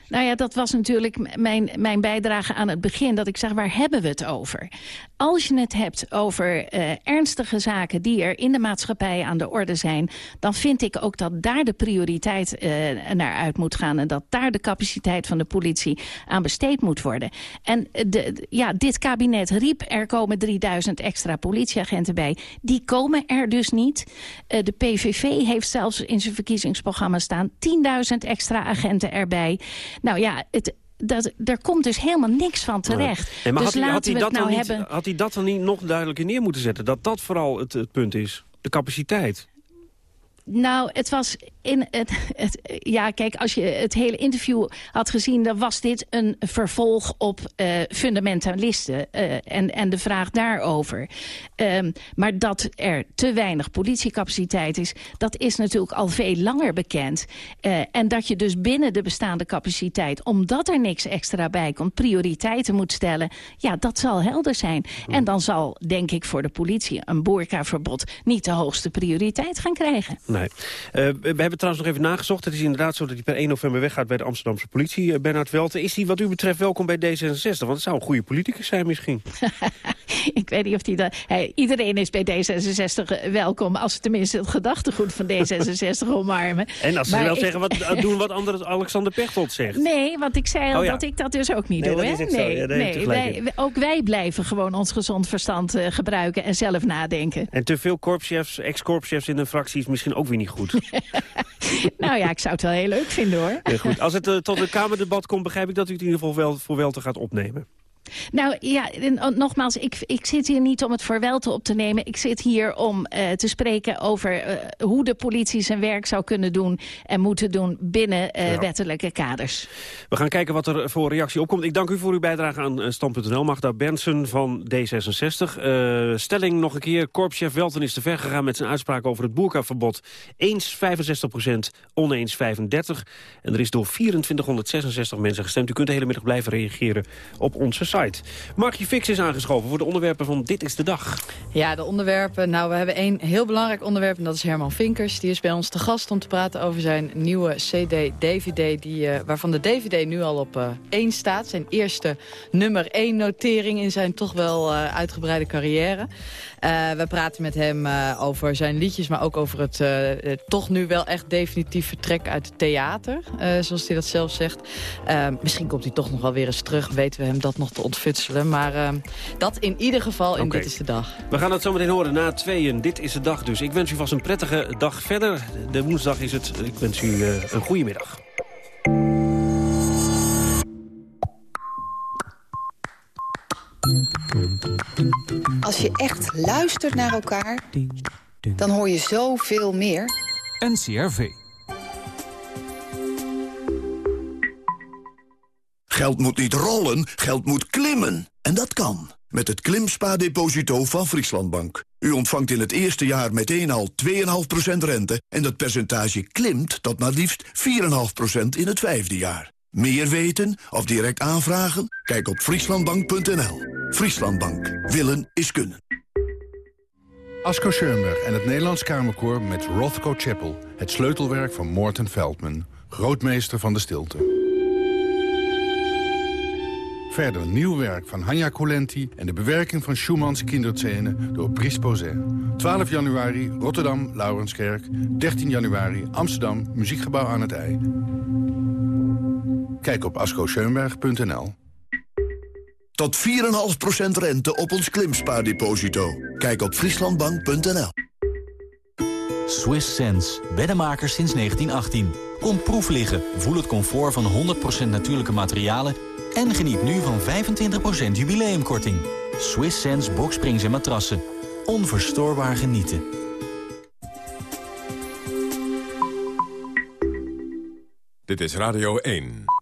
Nou ja, dat was natuurlijk mijn, mijn bijdrage aan het begin. Dat ik zeg, waar hebben we het over? Als je het hebt over uh, ernstige zaken die er in de maatschappij aan de orde zijn... dan vind ik ook dat daar de prioriteit uh, naar uit moet gaan... en dat daar de capaciteit van de politie aan besteed moet worden. En de, ja, dit kabinet riep, er komen 3000 extra politieagenten bij. Die komen er dus niet. De PVV heeft zelfs in zijn verkiezingsprogramma staan... 10.000 extra agenten erbij. Nou ja, het, dat, er komt dus helemaal niks van terecht. Nee, maar dus had, hij, had, hij dat nou niet, hebben... had hij dat dan niet nog duidelijker neer moeten zetten? Dat dat vooral het, het punt is? De capaciteit? Nou, het was in het, het, Ja, kijk, als je het hele interview had gezien... dan was dit een vervolg op uh, fundamentalisten uh, en, en de vraag daarover. Um, maar dat er te weinig politiecapaciteit is... dat is natuurlijk al veel langer bekend. Uh, en dat je dus binnen de bestaande capaciteit... omdat er niks extra bij komt, prioriteiten moet stellen... ja, dat zal helder zijn. En dan zal, denk ik, voor de politie... een boerkaverbod niet de hoogste prioriteit gaan krijgen. Nee. Uh, we hebben trouwens nog even nagezocht. Het is inderdaad zo dat hij per 1 november weggaat bij de Amsterdamse politie. Uh, Bernard Welten, is hij wat u betreft welkom bij D66? Want het zou een goede politicus zijn misschien. (laughs) ik weet niet of hij dat... Hij, iedereen is bij D66 welkom als ze tenminste het gedachtegoed van D66 (laughs) omarmen. En als ze wel ik... zeggen, wat, (laughs) doen wat andere Alexander Pechtold zegt. Nee, want ik zei al oh, ja. dat ik dat dus ook niet nee, doe. Hè? nee, ja, nee wij, ook wij blijven gewoon ons gezond verstand uh, gebruiken en zelf nadenken. En te veel korpschefs, ex-korpschefs in een fractie is misschien ook weer niet goed. (laughs) nou ja, ik zou het wel heel leuk vinden hoor. Ja, goed. Als het uh, tot een Kamerdebat komt, begrijp ik dat u het in ieder geval wel, voor wel te gaat opnemen. Nou ja, nogmaals, ik, ik zit hier niet om het voor te op te nemen. Ik zit hier om uh, te spreken over uh, hoe de politie zijn werk zou kunnen doen... en moeten doen binnen uh, ja. wettelijke kaders. We gaan kijken wat er voor reactie opkomt. Ik dank u voor uw bijdrage aan Stand.nl. Magda Benson van D66. stelling nog een keer. Korpschef Welten is te ver gegaan met zijn uitspraak over het boerkaverbod. Eens 65 procent, oneens 35. En er is door 2466 mensen gestemd. U kunt de hele middag blijven reageren op onze site site. Markje Fix is aangeschoven voor de onderwerpen van Dit is de Dag. Ja, de onderwerpen. Nou, we hebben één heel belangrijk onderwerp en dat is Herman Vinkers. Die is bij ons te gast om te praten over zijn nieuwe CD-DVD... Uh, waarvan de DVD nu al op uh, één staat. Zijn eerste nummer één notering in zijn toch wel uh, uitgebreide carrière. Uh, we praten met hem uh, over zijn liedjes, maar ook over het uh, toch nu wel echt definitief vertrek uit het theater. zoals hij dat zelf zegt. misschien komt hij toch nog wel weer eens terug, weten we hem dat nog te ontfutselen. Maar dat in ieder geval in okay. Dit is de Dag. We gaan het zo meteen horen na tweeën. Dit is de dag dus. Ik wens u vast een prettige dag verder. De woensdag is het. Ik wens u een goede middag. Als je echt luistert naar elkaar, dan hoor je zoveel meer. NCRV. Geld moet niet rollen, geld moet klimmen. En dat kan. Met het Klimspa-deposito van Frieslandbank. U ontvangt in het eerste jaar meteen al 2,5% rente... en dat percentage klimt tot maar liefst 4,5% in het vijfde jaar. Meer weten of direct aanvragen? Kijk op frieslandbank.nl. Frieslandbank. Willen is kunnen. Asko Schoenberg en het Nederlands Kamerkoor met Rothko Chapel. Het sleutelwerk van Morten Veldman. Grootmeester van de stilte. Verder nieuw werk van Hanya Colenti en de bewerking van Schumanns kinderscène door Brice Pauset. 12 januari Rotterdam, Laurenskerk. 13 januari Amsterdam, Muziekgebouw aan het IJ. Kijk op ascoscheunberg.nl. Tot 4,5% rente op ons klimspaardeposito. Kijk op frieslandbank.nl. Swiss Sense, beddenmakers sinds 1918. Kom proef liggen, voel het comfort van 100% natuurlijke materialen... en geniet nu van 25% jubileumkorting. Swiss Sense boksprings en matrassen. Onverstoorbaar genieten. Dit is Radio 1.